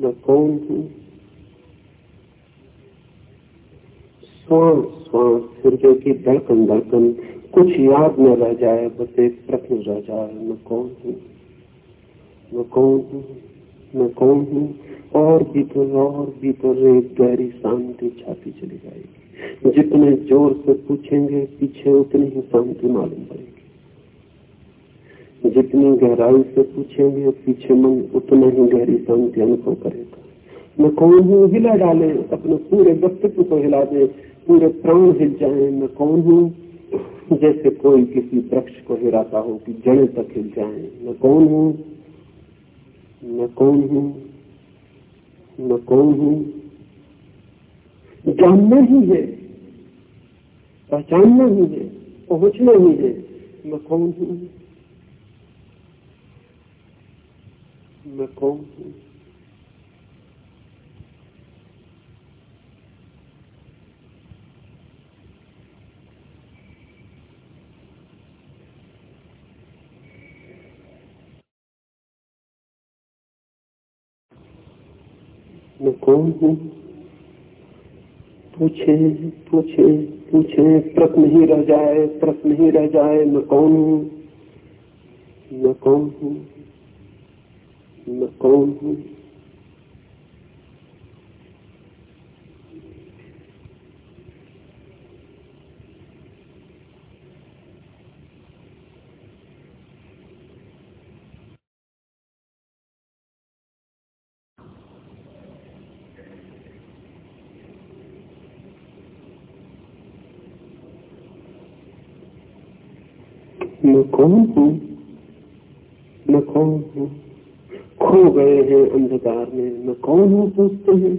मैं कौन हूँ श्वास श्वास हृदय की धड़कन धड़कन कुछ याद न रह जाए, बस एक प्रश्न रह जाए मैं कौन हूँ मैं कौन हूँ मैं कौन हूँ और भीतर और भीतर एक गहरी शांति छाती चली जाएगी। जितने ज़ोर से पूछेंगे, पीछे उतनी ही शांति मालूम पड़ेगी। जितनी गहराई से पूछेंगे, पीछे मन उतना ही गहरी शांति अनुभव करेगा। मैं कौन हूँ? हिला डाले, अपने पूरे व्यक्तित्व को हिला दे, पूरे प्राण हिल जाए। मैं कौन हूँ? जैसे कोई किसी वृक्ष को हिलाता हो कि जड़े तक हिल जाए। मैं कौन हूँ? मैं कौन हूँ? मैं कौन हूँ? जानना ही है। पहचानना ही है। पहुँचना ही है। मैं कौन हूँ? मैं कौन हूँ? मैं कौन हूँ? पूछे पूछे पूछे, प्रश्न ही रह जाए, प्रश्न ही रह जाए, मैं कौन हूँ? मैं कौन हूँ? मैं कौन हूँ? मैं कौन हूँ मैं कौन हूँ खो गए हैं अंधकार में मैं कौन हूँ। सोचते हैं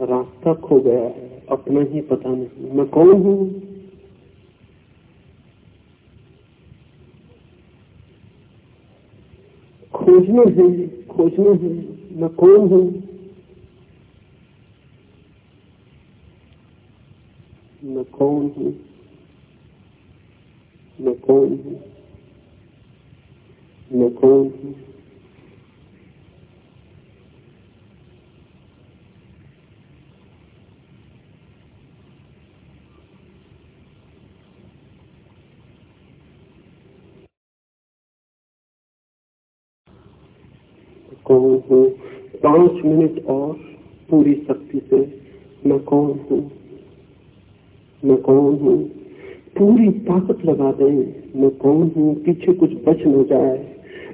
रास्ता खो गया है, अपना ही पता नहीं। मैं कौन हूँ खोजना है खोजना है मैं कौन हूँ मैं कौन हूँ मैं कौन हूँ? मैं कौन हूँ? कौन हूँ? पाँच मिनट और पूरी शक्ति से मैं कौन हूँ? मैं कौन हूँ? पूरी ताकत लगा दें। मैं कौन हूँ? पीछे कुछ बच न जाए।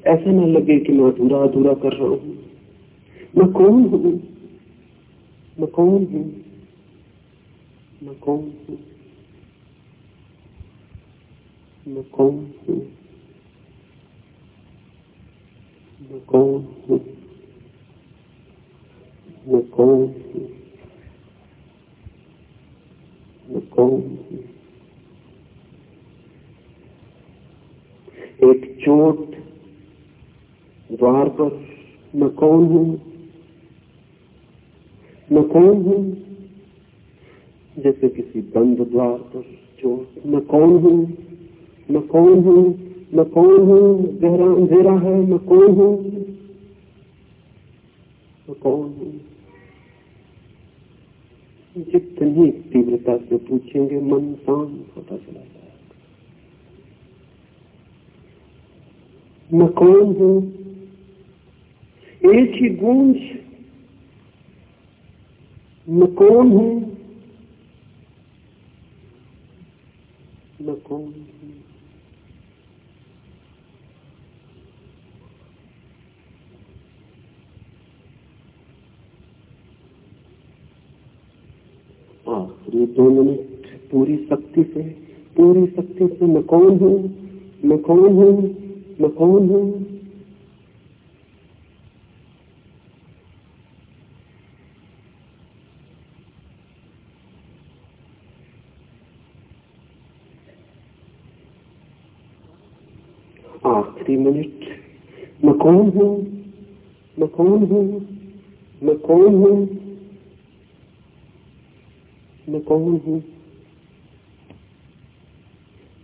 ऐसा ना लगे कि मैं अधूरा अधूरा कर रहा हूँ। मैं कौन हूँ? मैं कौन हूँ? मैं कौन हूँ? मैं कौन हूँ? मैं कौन हूँ? मैं कौन हूँ मैं कौन हूँ एक चोट द्वार पर मैं कौन हूँ? मैं कौन हूँ? जैसे किसी बंद द्वार पर चोट मैं कौन हूँ? मैं कौन हूँ? मैं कौन हूँ? गहरा अंधेरा है, मैं कौन हूँ? मैं कौन हूँ? जितनी तीव्रता से पूछेंगे, मन शांत होता चला जाएगा। मैं कौन हूँ? एक ही गूंज, मैं कौन हूँ? मैं कौन हूँ? आखिरी दो मिनट पूरी शक्ति से, पूरी शक्ति से मैं कौन हूँ? मैं कौन हूँ? मैं कौन हूँ आखिरी मिनट मैं कौन हूँ मैं कौन हूँ मैं कौन हूँ मैं कौन हूँ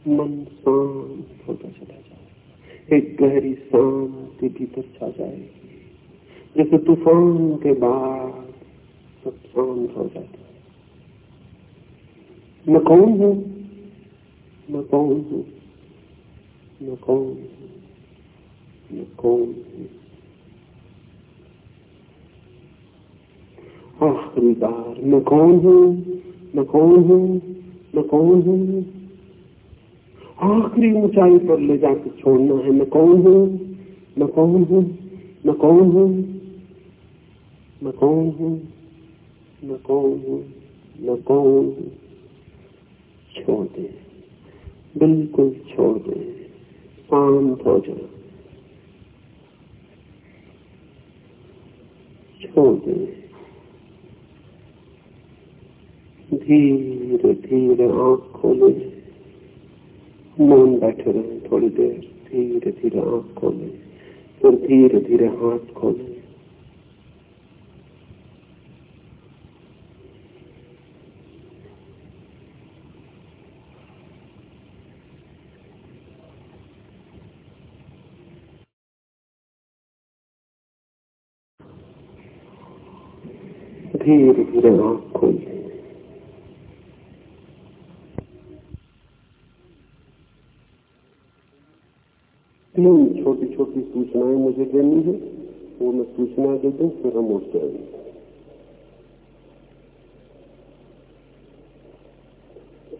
मन शांत होता चला जाए एक गहरी शांति भीतर छा जाएगी जैसे तूफ़ान के बाद सब शांत हो जाता है मैं कौन हूँ मैं कौन हूँ मैं कौन हूँ कौन आखिरी बार मैं कौन हूँ मैं कौन हूँ मैं कौन हूँ। आखिरी ऊंचाई पर ले जाकर छोड़ना है मैं कौन हूँ मैं कौन हूँ मैं कौन हूँ मैं कौन हूँ मैं कौन हूँ मैं कौन हूँ। छोड़ दे, बिल्कुल छोड़ दे शांत हो जाओ छोड़। दे धीरे धीरे आँख खोले मन बैठे रहे, थोड़ी देर, धीरे धीरे आँख खोले फिर धीरे धीरे हाथ खोले। धीरे धीरे आँख खोलिए तीन छोटी छोटी सूचनाएँ मुझे देनी है, वो मैं सूचना दे दूँ, फिर हम उठ जाएँगे।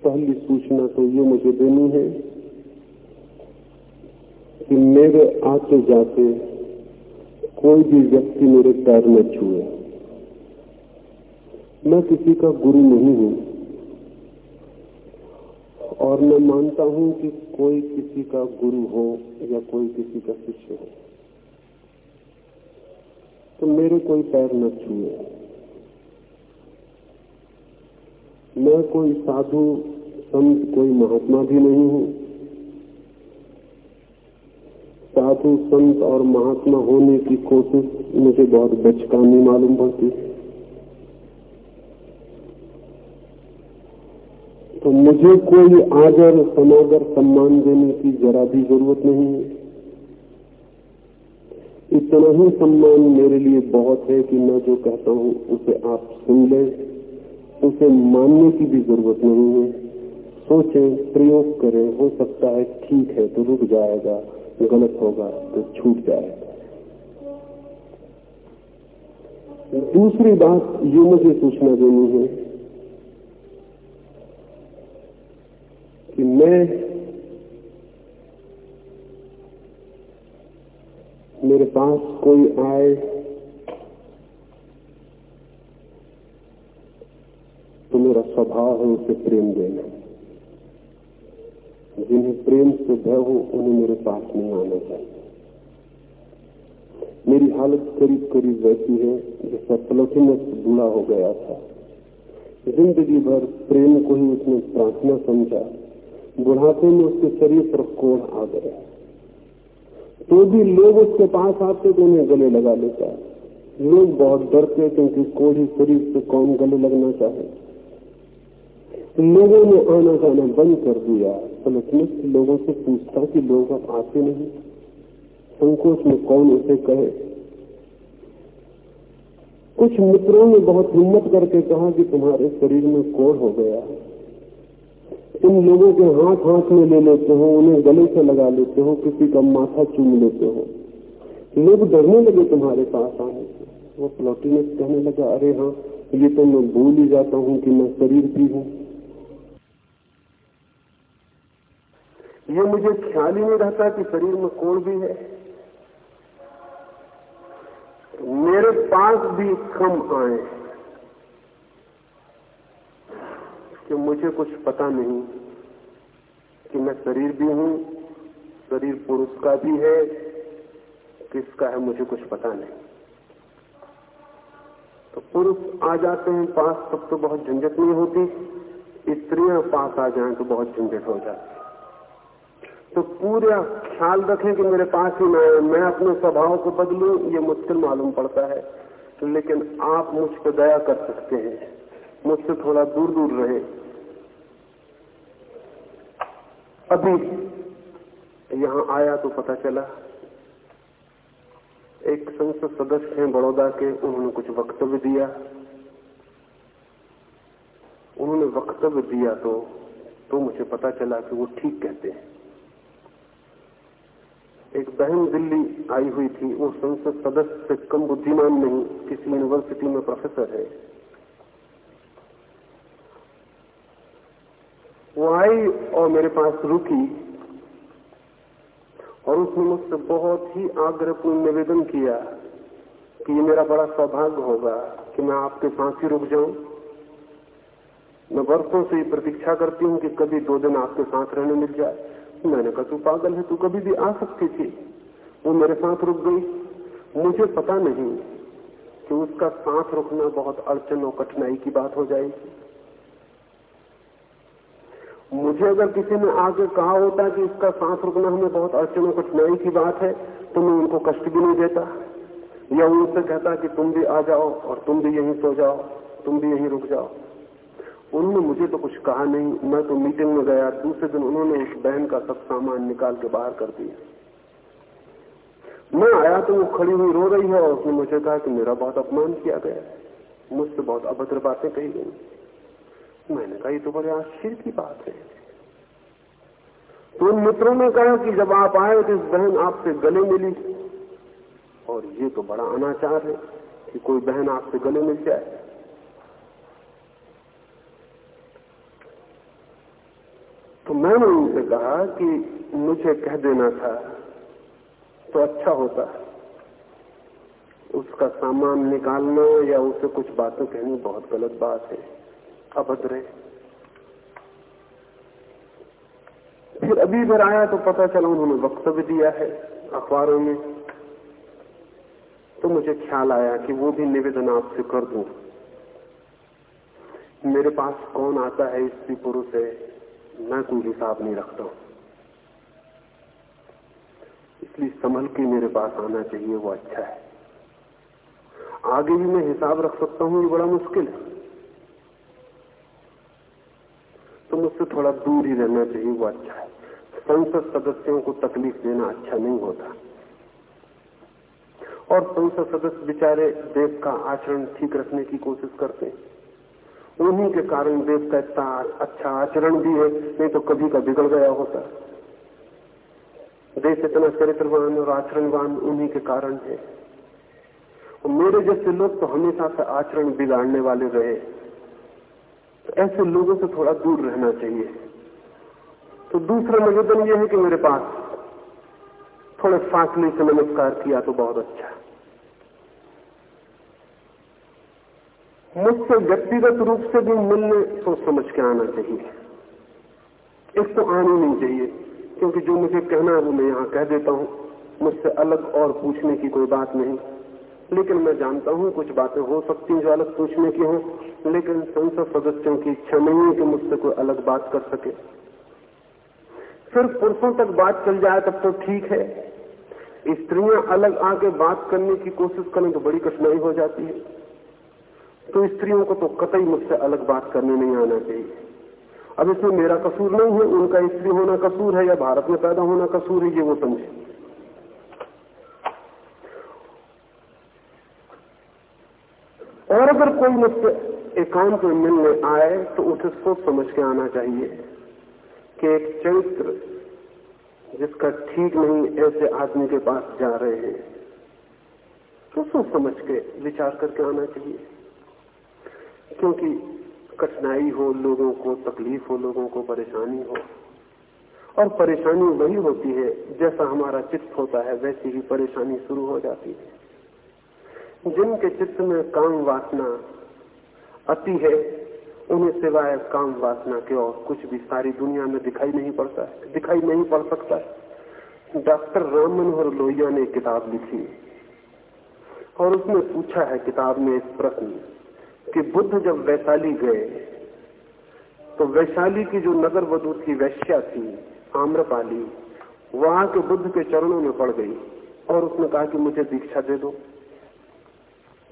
पहली सूचना तो ये मुझे देनी है कि मेरे आते जाते कोई भी व्यक्ति मेरे पैर में छुए। मैं किसी का गुरु नहीं हूँ। और मैं मानता हूँ कि कोई किसी का गुरु हो या कोई किसी का शिष्य हो। तो मेरे कोई पैर न छुए। मैं कोई साधु, संत, कोई महात्मा भी नहीं हूँ। साधु, संत और महात्मा होने की कोशिश मुझे बहुत बचकानी मालूम पड़ती। है तो मुझे कोई आदर, समादर, सम्मान देने की जरा भी ज़रूरत नहीं है। इतना ही सम्मान मेरे लिए बहुत है कि मैं जो कहता हूँ, उसे आप सुन लें। उसे मानने की भी ज़रूरत नहीं है। सोचें, प्रयोग करें, हो सकता है ठीक है तो रुक जाएगा, गलत होगा तो छूट जाएगा। दूसरी बात, ये मुझे सूचना देनी है कि मैं मेरे पास कोई आए तो मेरा स्वभाव है उसे प्रेम देना। जिन्हें प्रेम से भय हो, उन्हें मेरे पास नहीं आना चाहिए। मेरी हालत करीब करीब वैसी है, जैसा प्लोटिनस बूढ़ा हो गया था। ज़िंदगी भर प्रेम को ही उसने प्रार्थना समझा। बुढ़ापे में उसके शरीर पर कोढ़ आ गया। तो भी लोग उसके पास आते तो उन्हें गले लगा लेता। है लोग बहुत डरते क्योंकि कोढ़ी शरीर से कौन गले लगना चाहे। लोगों ने आना जाना बंद कर दिया। पलटनिस्ट लोगों से पूछता कि लोग अब आते नहीं। संकोच में कौन उसे कहे? कुछ मित्रों ने बहुत हिम्मत करके कहा कि तुम्हारे शरीर में कोढ़ हो गया। है तुम लोगों के हाथ हाथ में ले लेते हो, उन्हें गले से लगा लेते हो, किसी का माथा चूम लेते हो। लोग डरने लगे तुम्हारे पास आने से। वो प्लॉटिनस कहने लगा, अरे हाँ ये तो मैं भूल ही जाता हूँ कि मैं शरीर भी हूँ। ये मुझे ख्याल ही नहीं रहता कि शरीर में कोण भी है। मेरे पास भी कम आए। कि मुझे कुछ पता नहीं कि मैं शरीर भी हूँ, शरीर पुरुष का भी है, किसका है मुझे कुछ पता नहीं। तो पुरुष आ जाते हैं पास तब तो बहुत झंझट नहीं होती, स्त्रियाँ पास आ जाएँ तो बहुत झंझट हो जाती तो पूरा ख्याल रखें कि मेरे पास ही मैं मैं अपने स्वभाव को बदलू, ये मुश्किल मालूम पड़ता है, लेकिन आप मुझ पर दया कर सकते हैं। मुझसे थोड़ा दूर दूर रहे। अभी यहाँ आया तो पता चला, एक संसद सदस्य हैं बड़ौदा के, उन्होंने कुछ वक्तव्य दिया। उन्होंने वक्तव्य दिया तो तो मुझे पता चला कि वो ठीक कहते हैं। एक बहन दिल्ली आई हुई थी, वो संसद सदस्य से कम बुद्धिमान नहीं, किसी यूनिवर्सिटी में प्रोफेसर है। वो आई और मेरे पास रुकी। और उसने मुझसे बहुत ही आग्रहपूर्ण निवेदन किया कि मेरा बड़ा सौभाग्य होगा कि मैं आपके साथ ही रुक जाऊँ। मैं वर्षों से प्रतीक्षा करती हूँ कि कभी दो दिन आपके साथ रहने मिल जाए। मैंने कहा, तू पागल है, तू कभी भी आ सकती थी। वो मेरे साथ रुक गई। मुझे पता नहीं कि उसका साथ रुकना बहुत अड़चन और कठिनाई की बात हो जाएगी। मुझे अगर किसी ने आगे कहा होता कि इसका सांस रुकना हमें बहुत अड़चन और कठिनाई की बात है तो मैं उनको कष्ट भी नहीं देता। या उनसे कहता कि तुम भी आ जाओ और तुम भी यहीं सो जाओ, तुम भी यहीं रुक जाओ। उन्होंने मुझे तो कुछ कहा नहीं। मैं तो मीटिंग में गया। दूसरे दिन उन्होंने उस बहन का सब सामान निकाल के बाहर कर दिया। मैं आया तो वो खड़ी हुई रो रही है और उसने मुझे कहा कि मेरा बहुत अपमान किया गया मुझसे बहुत अभद्र बातें कही गई मैंने कहा तो बड़े आश्चर्य की बात है। तो उन मित्रों ने कहा कि जब आप आए तो इस बहन आपसे गले मिली। और ये तो बड़ा अनाचार है कि कोई बहन आपसे गले मिल जाए। तो मैंने उनसे कहा कि मुझे कह देना था तो अच्छा होता। उसका सामान निकालना या उसे कुछ बातें कहनी बहुत गलत बात है। अभद्र फिर अभी इधर आया तो पता चला उन्होंने वक्तव्य दिया है अखबारों में। तो मुझे ख्याल आया कि वो भी निवेदन आपसे कर दूँ। मेरे पास कौन आता है, स्त्री पुरुष है, मैं कोई हिसाब नहीं रखता हूँ। इसलिए संभल के मेरे पास आना चाहिए, वो अच्छा है। आगे भी मैं हिसाब रख सकता हूँ, ये बड़ा मुश्किल है। तो मुझसे थोड़ा दूर ही रहना चाहिए, वो अच्छा है। संसद सदस्यों को तकलीफ़ देना अच्छा नहीं होता। और संसद सदस्य बेचारे देश का आचरण ठीक रखने की कोशिश करते हैं। उन्हीं के कारण देश का इतना अच्छा आचरण भी है, नहीं तो कभी का बिगड़ गया होता। देश इतना चरित्रवान और आचरणवान उन्हीं के कारण है। और मेरे जैसे लोग तो हमेशा से आचरण बिगाड़ने वाले रहे। तो ऐसे लोगों से थोड़ा दूर रहना चाहिए। तो दूसरा निवेदन यह है कि मेरे पास थोड़े फासले से नमस्कार किया तो बहुत अच्छा। मुझसे व्यक्तिगत रूप से भी मिलने सोच समझ के आना चाहिए। एक तो आनी नहीं चाहिए, क्योंकि जो मुझे कहना है वो मैं यहाँ कह देता हूँ। मुझसे अलग और पूछने की कोई बात नहीं। लेकिन मैं जानता हूँ कुछ बातें हो सकती हैं जो अलग पूछने की हो, लेकिन संसद सदस्यों की इच्छा नहीं है कि मुझसे कोई अलग बात कर सके। सिर्फ़ पुरुषों तक बात चल जाए तब तो ठीक है। स्त्रियाँ अलग आके बात करने की कोशिश करें तो बड़ी कठिनाई हो जाती है। तो स्त्रियों को तो कतई मुझसे अलग बात करने नहीं आना चाहिए। अब इसमें मेरा कसूर नहीं है, उनका स्त्री होना कसूर है या भारत में पैदा होना कसूर है, ये वो समझे। और अगर कोई मुझसे एकांत में मिलने आए तो उसे सोच समझ के आना चाहिए कि एक चरित्र, जिसका ठीक नहीं ऐसे आदमी के पास जा रहे हैं तो सोच समझ के, विचार करके आना चाहिए। क्योंकि कठिनाई हो, लोगों को तकलीफ़ हो, लोगों को परेशानी हो, और परेशानी वही होती है, जैसा हमारा चित्त होता है, वैसी ही परेशानी शुरू हो जाती है। जिनके चित्त में काम वासना अति है, उन्हें सिवाय काम वासना के और कुछ भी सारी दुनिया में दिखाई नहीं पड़ता है, दिखाई नहीं पड़ सकता है। डॉक्टर राम मनोहर लोहिया ने किताब लिखी और उसने पूछा है किताब में एक प्रश्न कि बुद्ध जब वैशाली गए तो वैशाली की जो नगर वधु थी, वैश्या थी, आम्रपाली, वहाँ के बुद्ध के चरणों में पड़ गई और उसने कहा कि मुझे दीक्षा दे दो।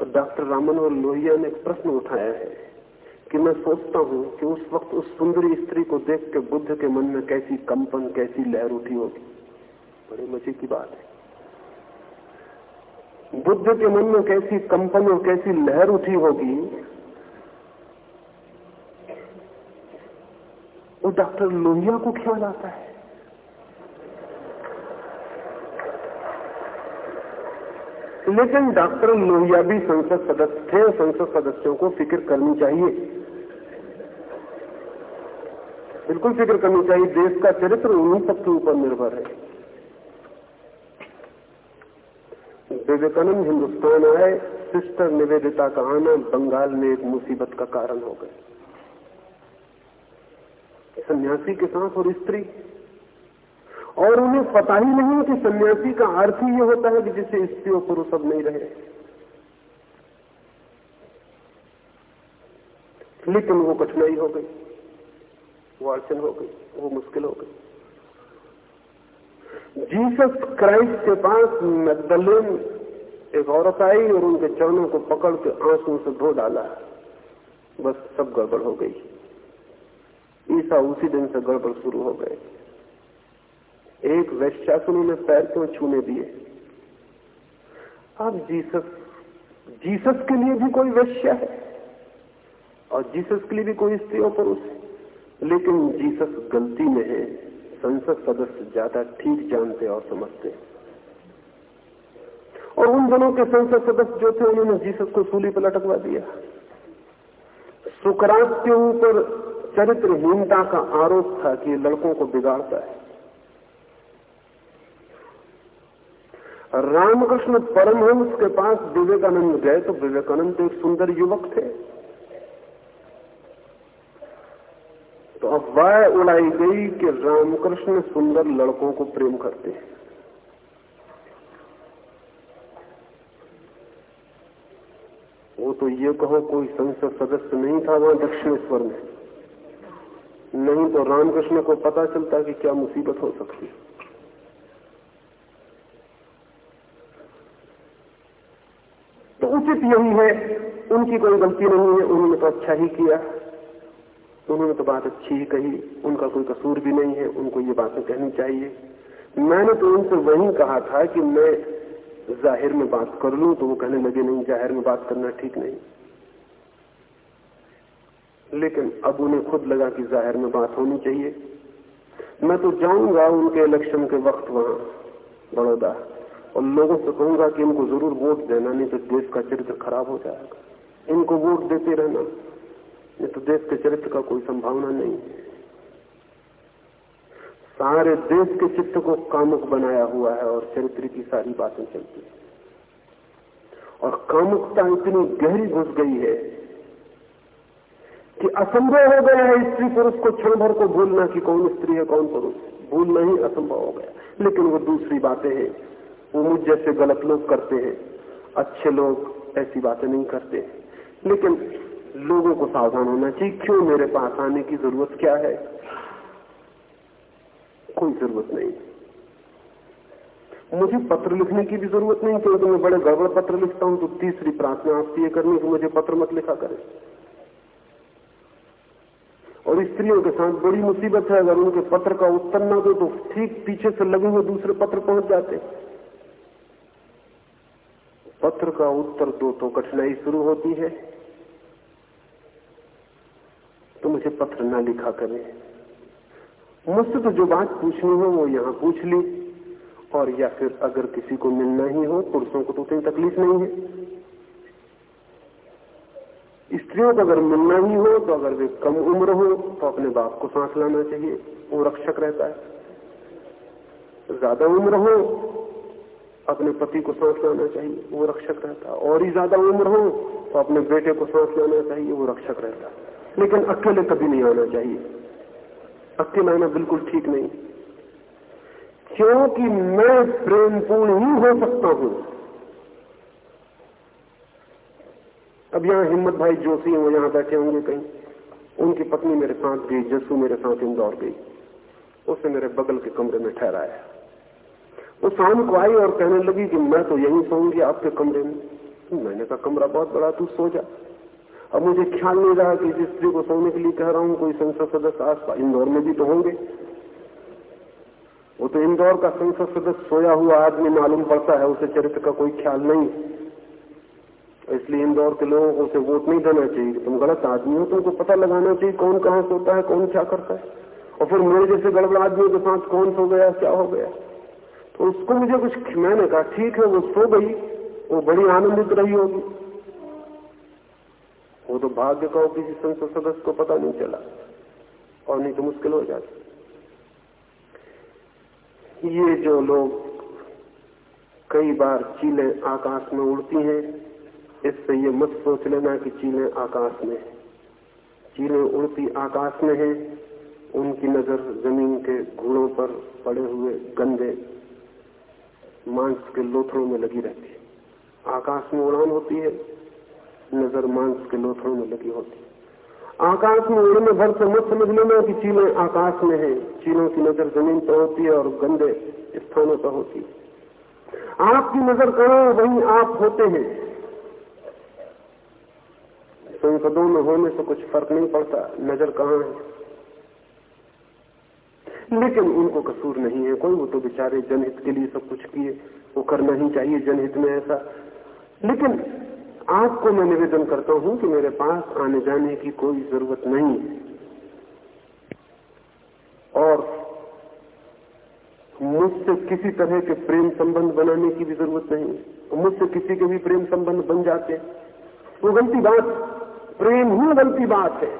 तो डॉक्टर रामन और लोहिया ने एक प्रश्न उठाया है कि मैं सोचता हूँ कि उस वक्त उस सुंदरी स्त्री को देख के बुद्ध के मन में कैसी कंपन, कैसी लहर उठी होगी। बड़े मज़े की बात है। बुद्ध के मन में कैसी कंपन और कैसी लहर उठी होगी, वो डॉक्टर लोहिया को ख्याल आता है। लेकिन डॉक्टर लोहिया भी संसद सदस्य थे, संसद सदस्यों को फ़िक्र करनी चाहिए। बिल्कुल फ़िक्र करनी चाहिए, देश का चरित्र उन्हीं सबके ऊपर निर्भर है। विवेकानंद हिंदुस्तान आए, सिस्टर निवेदिता का आना, बंगाल में एक मुसीबत का कारण हो गए। सन्यासी के साथ और स्त्री और उन्हें पता ही नहीं कि सन्यासी का अर्थ ही होता है कि जिसे स्त्री और पुरुष अब नहीं रहे। लेकिन वो कठिनाई हो गई, वो अड़चन हो गई, वो मुश्किल हो गई। जीसस क्राइस्ट के पास मैगदलेन एक औरत आई और उनके चरणों को पकड़ के आँसू से धो डाला। बस सब गड़बड़ हो गई। ईसा उसी दिन से गड़बड़ शुरू हो गए। एक वैश्या को उन्होंने पैर क्यों छूने दिए? अब जीसस जीसस के लिए भी कोई वैश्या है और जीसस के लिए भी कोई स्त्री और पुरुष लेकिन जीसस गलती में है। संसद सदस्य ज़्यादा ठीक जानते और समझते और उन दोनों के संसद सदस्य जो थे, उन्होंने जीसस को सूली पर लटकवा दिया। सुकरात के ऊपर चरित्रहीनता का आरोप था कि लड़कों को बिगाड़ता है। रामकृष्ण परमहंस के पास विवेकानंद गए तो विवेकानंद तो एक सुंदर युवक थे। तो अफवाह उड़ाई गई कि रामकृष्ण सुंदर लड़कों को प्रेम करते हैं। वो तो ये कहो, कोई संसद सदस्य नहीं था वहाँ दक्षिणेश्वर में। नहीं तो रामकृष्ण को पता चलता कि क्या मुसीबत हो सकती है तो उचित यही है। उनकी कोई गलती नहीं है। उन्होंने तो अच्छा ही किया। उन्होंने तो बात अच्छी ही कही। उनका कोई कसूर भी नहीं है। उनको ये बातें कहनी चाहिए। मैंने तो उनसे वही कहा था कि मैं ज़ाहिर में बात कर लूँ तो वो कहने लगे, नहीं, ज़ाहिर में बात करना ठीक नहीं। लेकिन अब उन्हें खुद लगा कि ज़ाहिर में बात होनी चाहिए। मैं तो जाऊँगा उनके इलेक्शन के वक्त वहाँ, बड़ौदा। और लोगों से कहूँगा कि इनको ज़रूर वोट देना, नहीं तो देश का चरित्र खराब हो जाएगा। इनको वोट देते रहना, नहीं तो देश के चरित्र का कोई संभावना नहीं सारे देश के चित्त को कामुक बनाया हुआ है और चरित्र की सारी बातें चलती है। और कामुकता इतनी गहरी घुस गई है कि असंभव हो गया है स्त्री पुरुष को क्षण भर को भूलना कि कौन स्त्री है, कौन पुरुष भूलना ही असंभव हो गया। लेकिन वो दूसरी बातें हैं। वो मुझ जैसे गलत लोग करते हैं। अच्छे लोग ऐसी बातें नहीं करते। लेकिन लोगों को सावधान होना चाहिए, क्यों मेरे पास आने की ज़रूरत क्या है? कोई ज़रूरत नहीं। मुझे पत्र लिखने की भी ज़रूरत नहीं, क्योंकि मैं बड़े गड़बड़ पत्र लिखता हूँ तो तीसरी प्रार्थना आपसे ये करनी कि मुझे पत्र मत लिखा करें। और स्त्रियों के साथ बड़ी मुसीबत है, अगर उनके पत्र का उत्तर ना दो तो ठीक पीछे से लगे हुए दूसरे पत्र पहुँच जाते। पत्र का उत्तर दो तो कठिनाई शुरू होती है। तो मुझे पत्र ना लिखा करें। मुझसे तो जो बात पूछनी हो, वो यहाँ पूछ ली। और या फिर अगर किसी को मिलना ही हो, पुरुषों को तो उतनी तकलीफ़ नहीं है। स्त्रियों को अगर मिलना ही हो तो अगर वे कम उम्र हो तो अपने बाप को सांस लाना चाहिए। वो रक्षक रहता है। ज़्यादा उम्र हो अपने पति को सांस लाना चाहिए, वो रक्षक रहता और ही ज़्यादा उम्र हो तो अपने बेटे को सांस लाना चाहिए, वो रक्षक रहता लेकिन अकेले कभी नहीं आना चाहिए। अकेला आना बिल्कुल ठीक नहीं। क्योंकि मैं प्रेमपूर्ण ही हो सकता हूँ। अब यहाँ हिम्मत भाई जोशी वो यहाँ बैठे होंगे कहीं। उनकी पत्नी मेरे साथ गई जसू मेरे साथ इंदौर गई। उसे मेरे बगल के कमरे में ठहराया। वो शाम को आई और कहने लगी कि मैं तो यही सोऊँगी आपके कमरे में। मैंने कहा, कमरा बहुत बड़ा, तू सो जा। अब मुझे ख्याल नहीं रहा कि जिस स्त्री को सोने के लिए कह रहा हूँ, कोई संसद सदस्य आस इंदौर में भी तो होंगे। वो तो इंदौर का संसद सदस्य सोया हुआ आदमी मालूम पड़ता है, उसे चरित्र का कोई ख्याल नहीं। इसलिए इंदौर के लोगों को उसे वोट नहीं देना चाहिए तुम गलत आदमी हो, तुमको पता लगाना चाहिए कौन कहाँ सोता है, कौन क्या करता है। और फिर मेरे जैसे गड़बड़ आदमियों के साथ कौन सो गया, क्या हो गया? तो उसको मुझे कुछ मैंने कहा, ठीक है, वो सो गई, वो बड़ी आनंदित रही होगी। वो तो भाग्य का किसी संसद सदस्य को पता नहीं चला, और नहीं तो मुश्किल हो जाती। ये जो लोग कई बार चीलें आकाश में उड़ती हैं, इससे ये मत सोच लेना कि चीलें आकाश में चीलें उड़ती आकाश में है, उनकी नज़र ज़मीन के घोड़ों पर पड़े हुए गंदे मांस के लोथड़ों में लगी रहती है। आकाश में उड़ान होती है, नज़र मांस के लोथड़ों में लगी होती है। आकाश में उड़ने भर से मत समझ लेना कि चीलें आकाश में है। चीलों की नज़र ज़मीन पर होती है और गंदे स्थानों पर होती है। आपकी नज़र कहाँ, वहीं आप होते हैं। संसदों में होने से कुछ फ़र्क नहीं पड़ता। नज़र कहाँ है? लेकिन उनको कसूर नहीं है। कोई वो तो बेचारे जनहित के लिए सब कुछ किए, वो करना ही चाहिए जनहित में ऐसा। लेकिन आपको मैं निवेदन करता हूँ कि मेरे पास आने जाने की कोई ज़रूरत नहीं और मुझसे किसी तरह के प्रेम संबंध बनाने की भी ज़रूरत नहीं मुझसे किसी के भी प्रेम संबंध बन जाते वो गलती बात, प्रेम ही गलती बात है।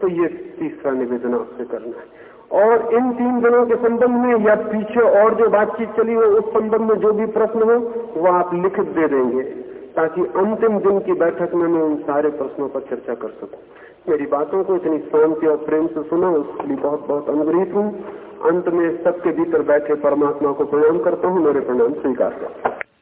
तो ये तीसरा निवेदन आपसे करना है। और इन तीन दिनों के संबंध में या पीछे और जो बातचीत चली हो, उस संबंध में जो भी प्रश्न हो, वो आप लिखित दे देंगे, ताकि अंतिम दिन की बैठक में मैं उन सारे प्रश्नों पर चर्चा कर सकूँ। मेरी बातों को इतनी शांति और प्रेम से सुना उसके लिए बहुत बहुत अनुग्रहित हूँ। अंत में सबके भीतर बैठे परमात्मा को प्रणाम करता हूँ, मेरे प्रणाम स्वीकार करता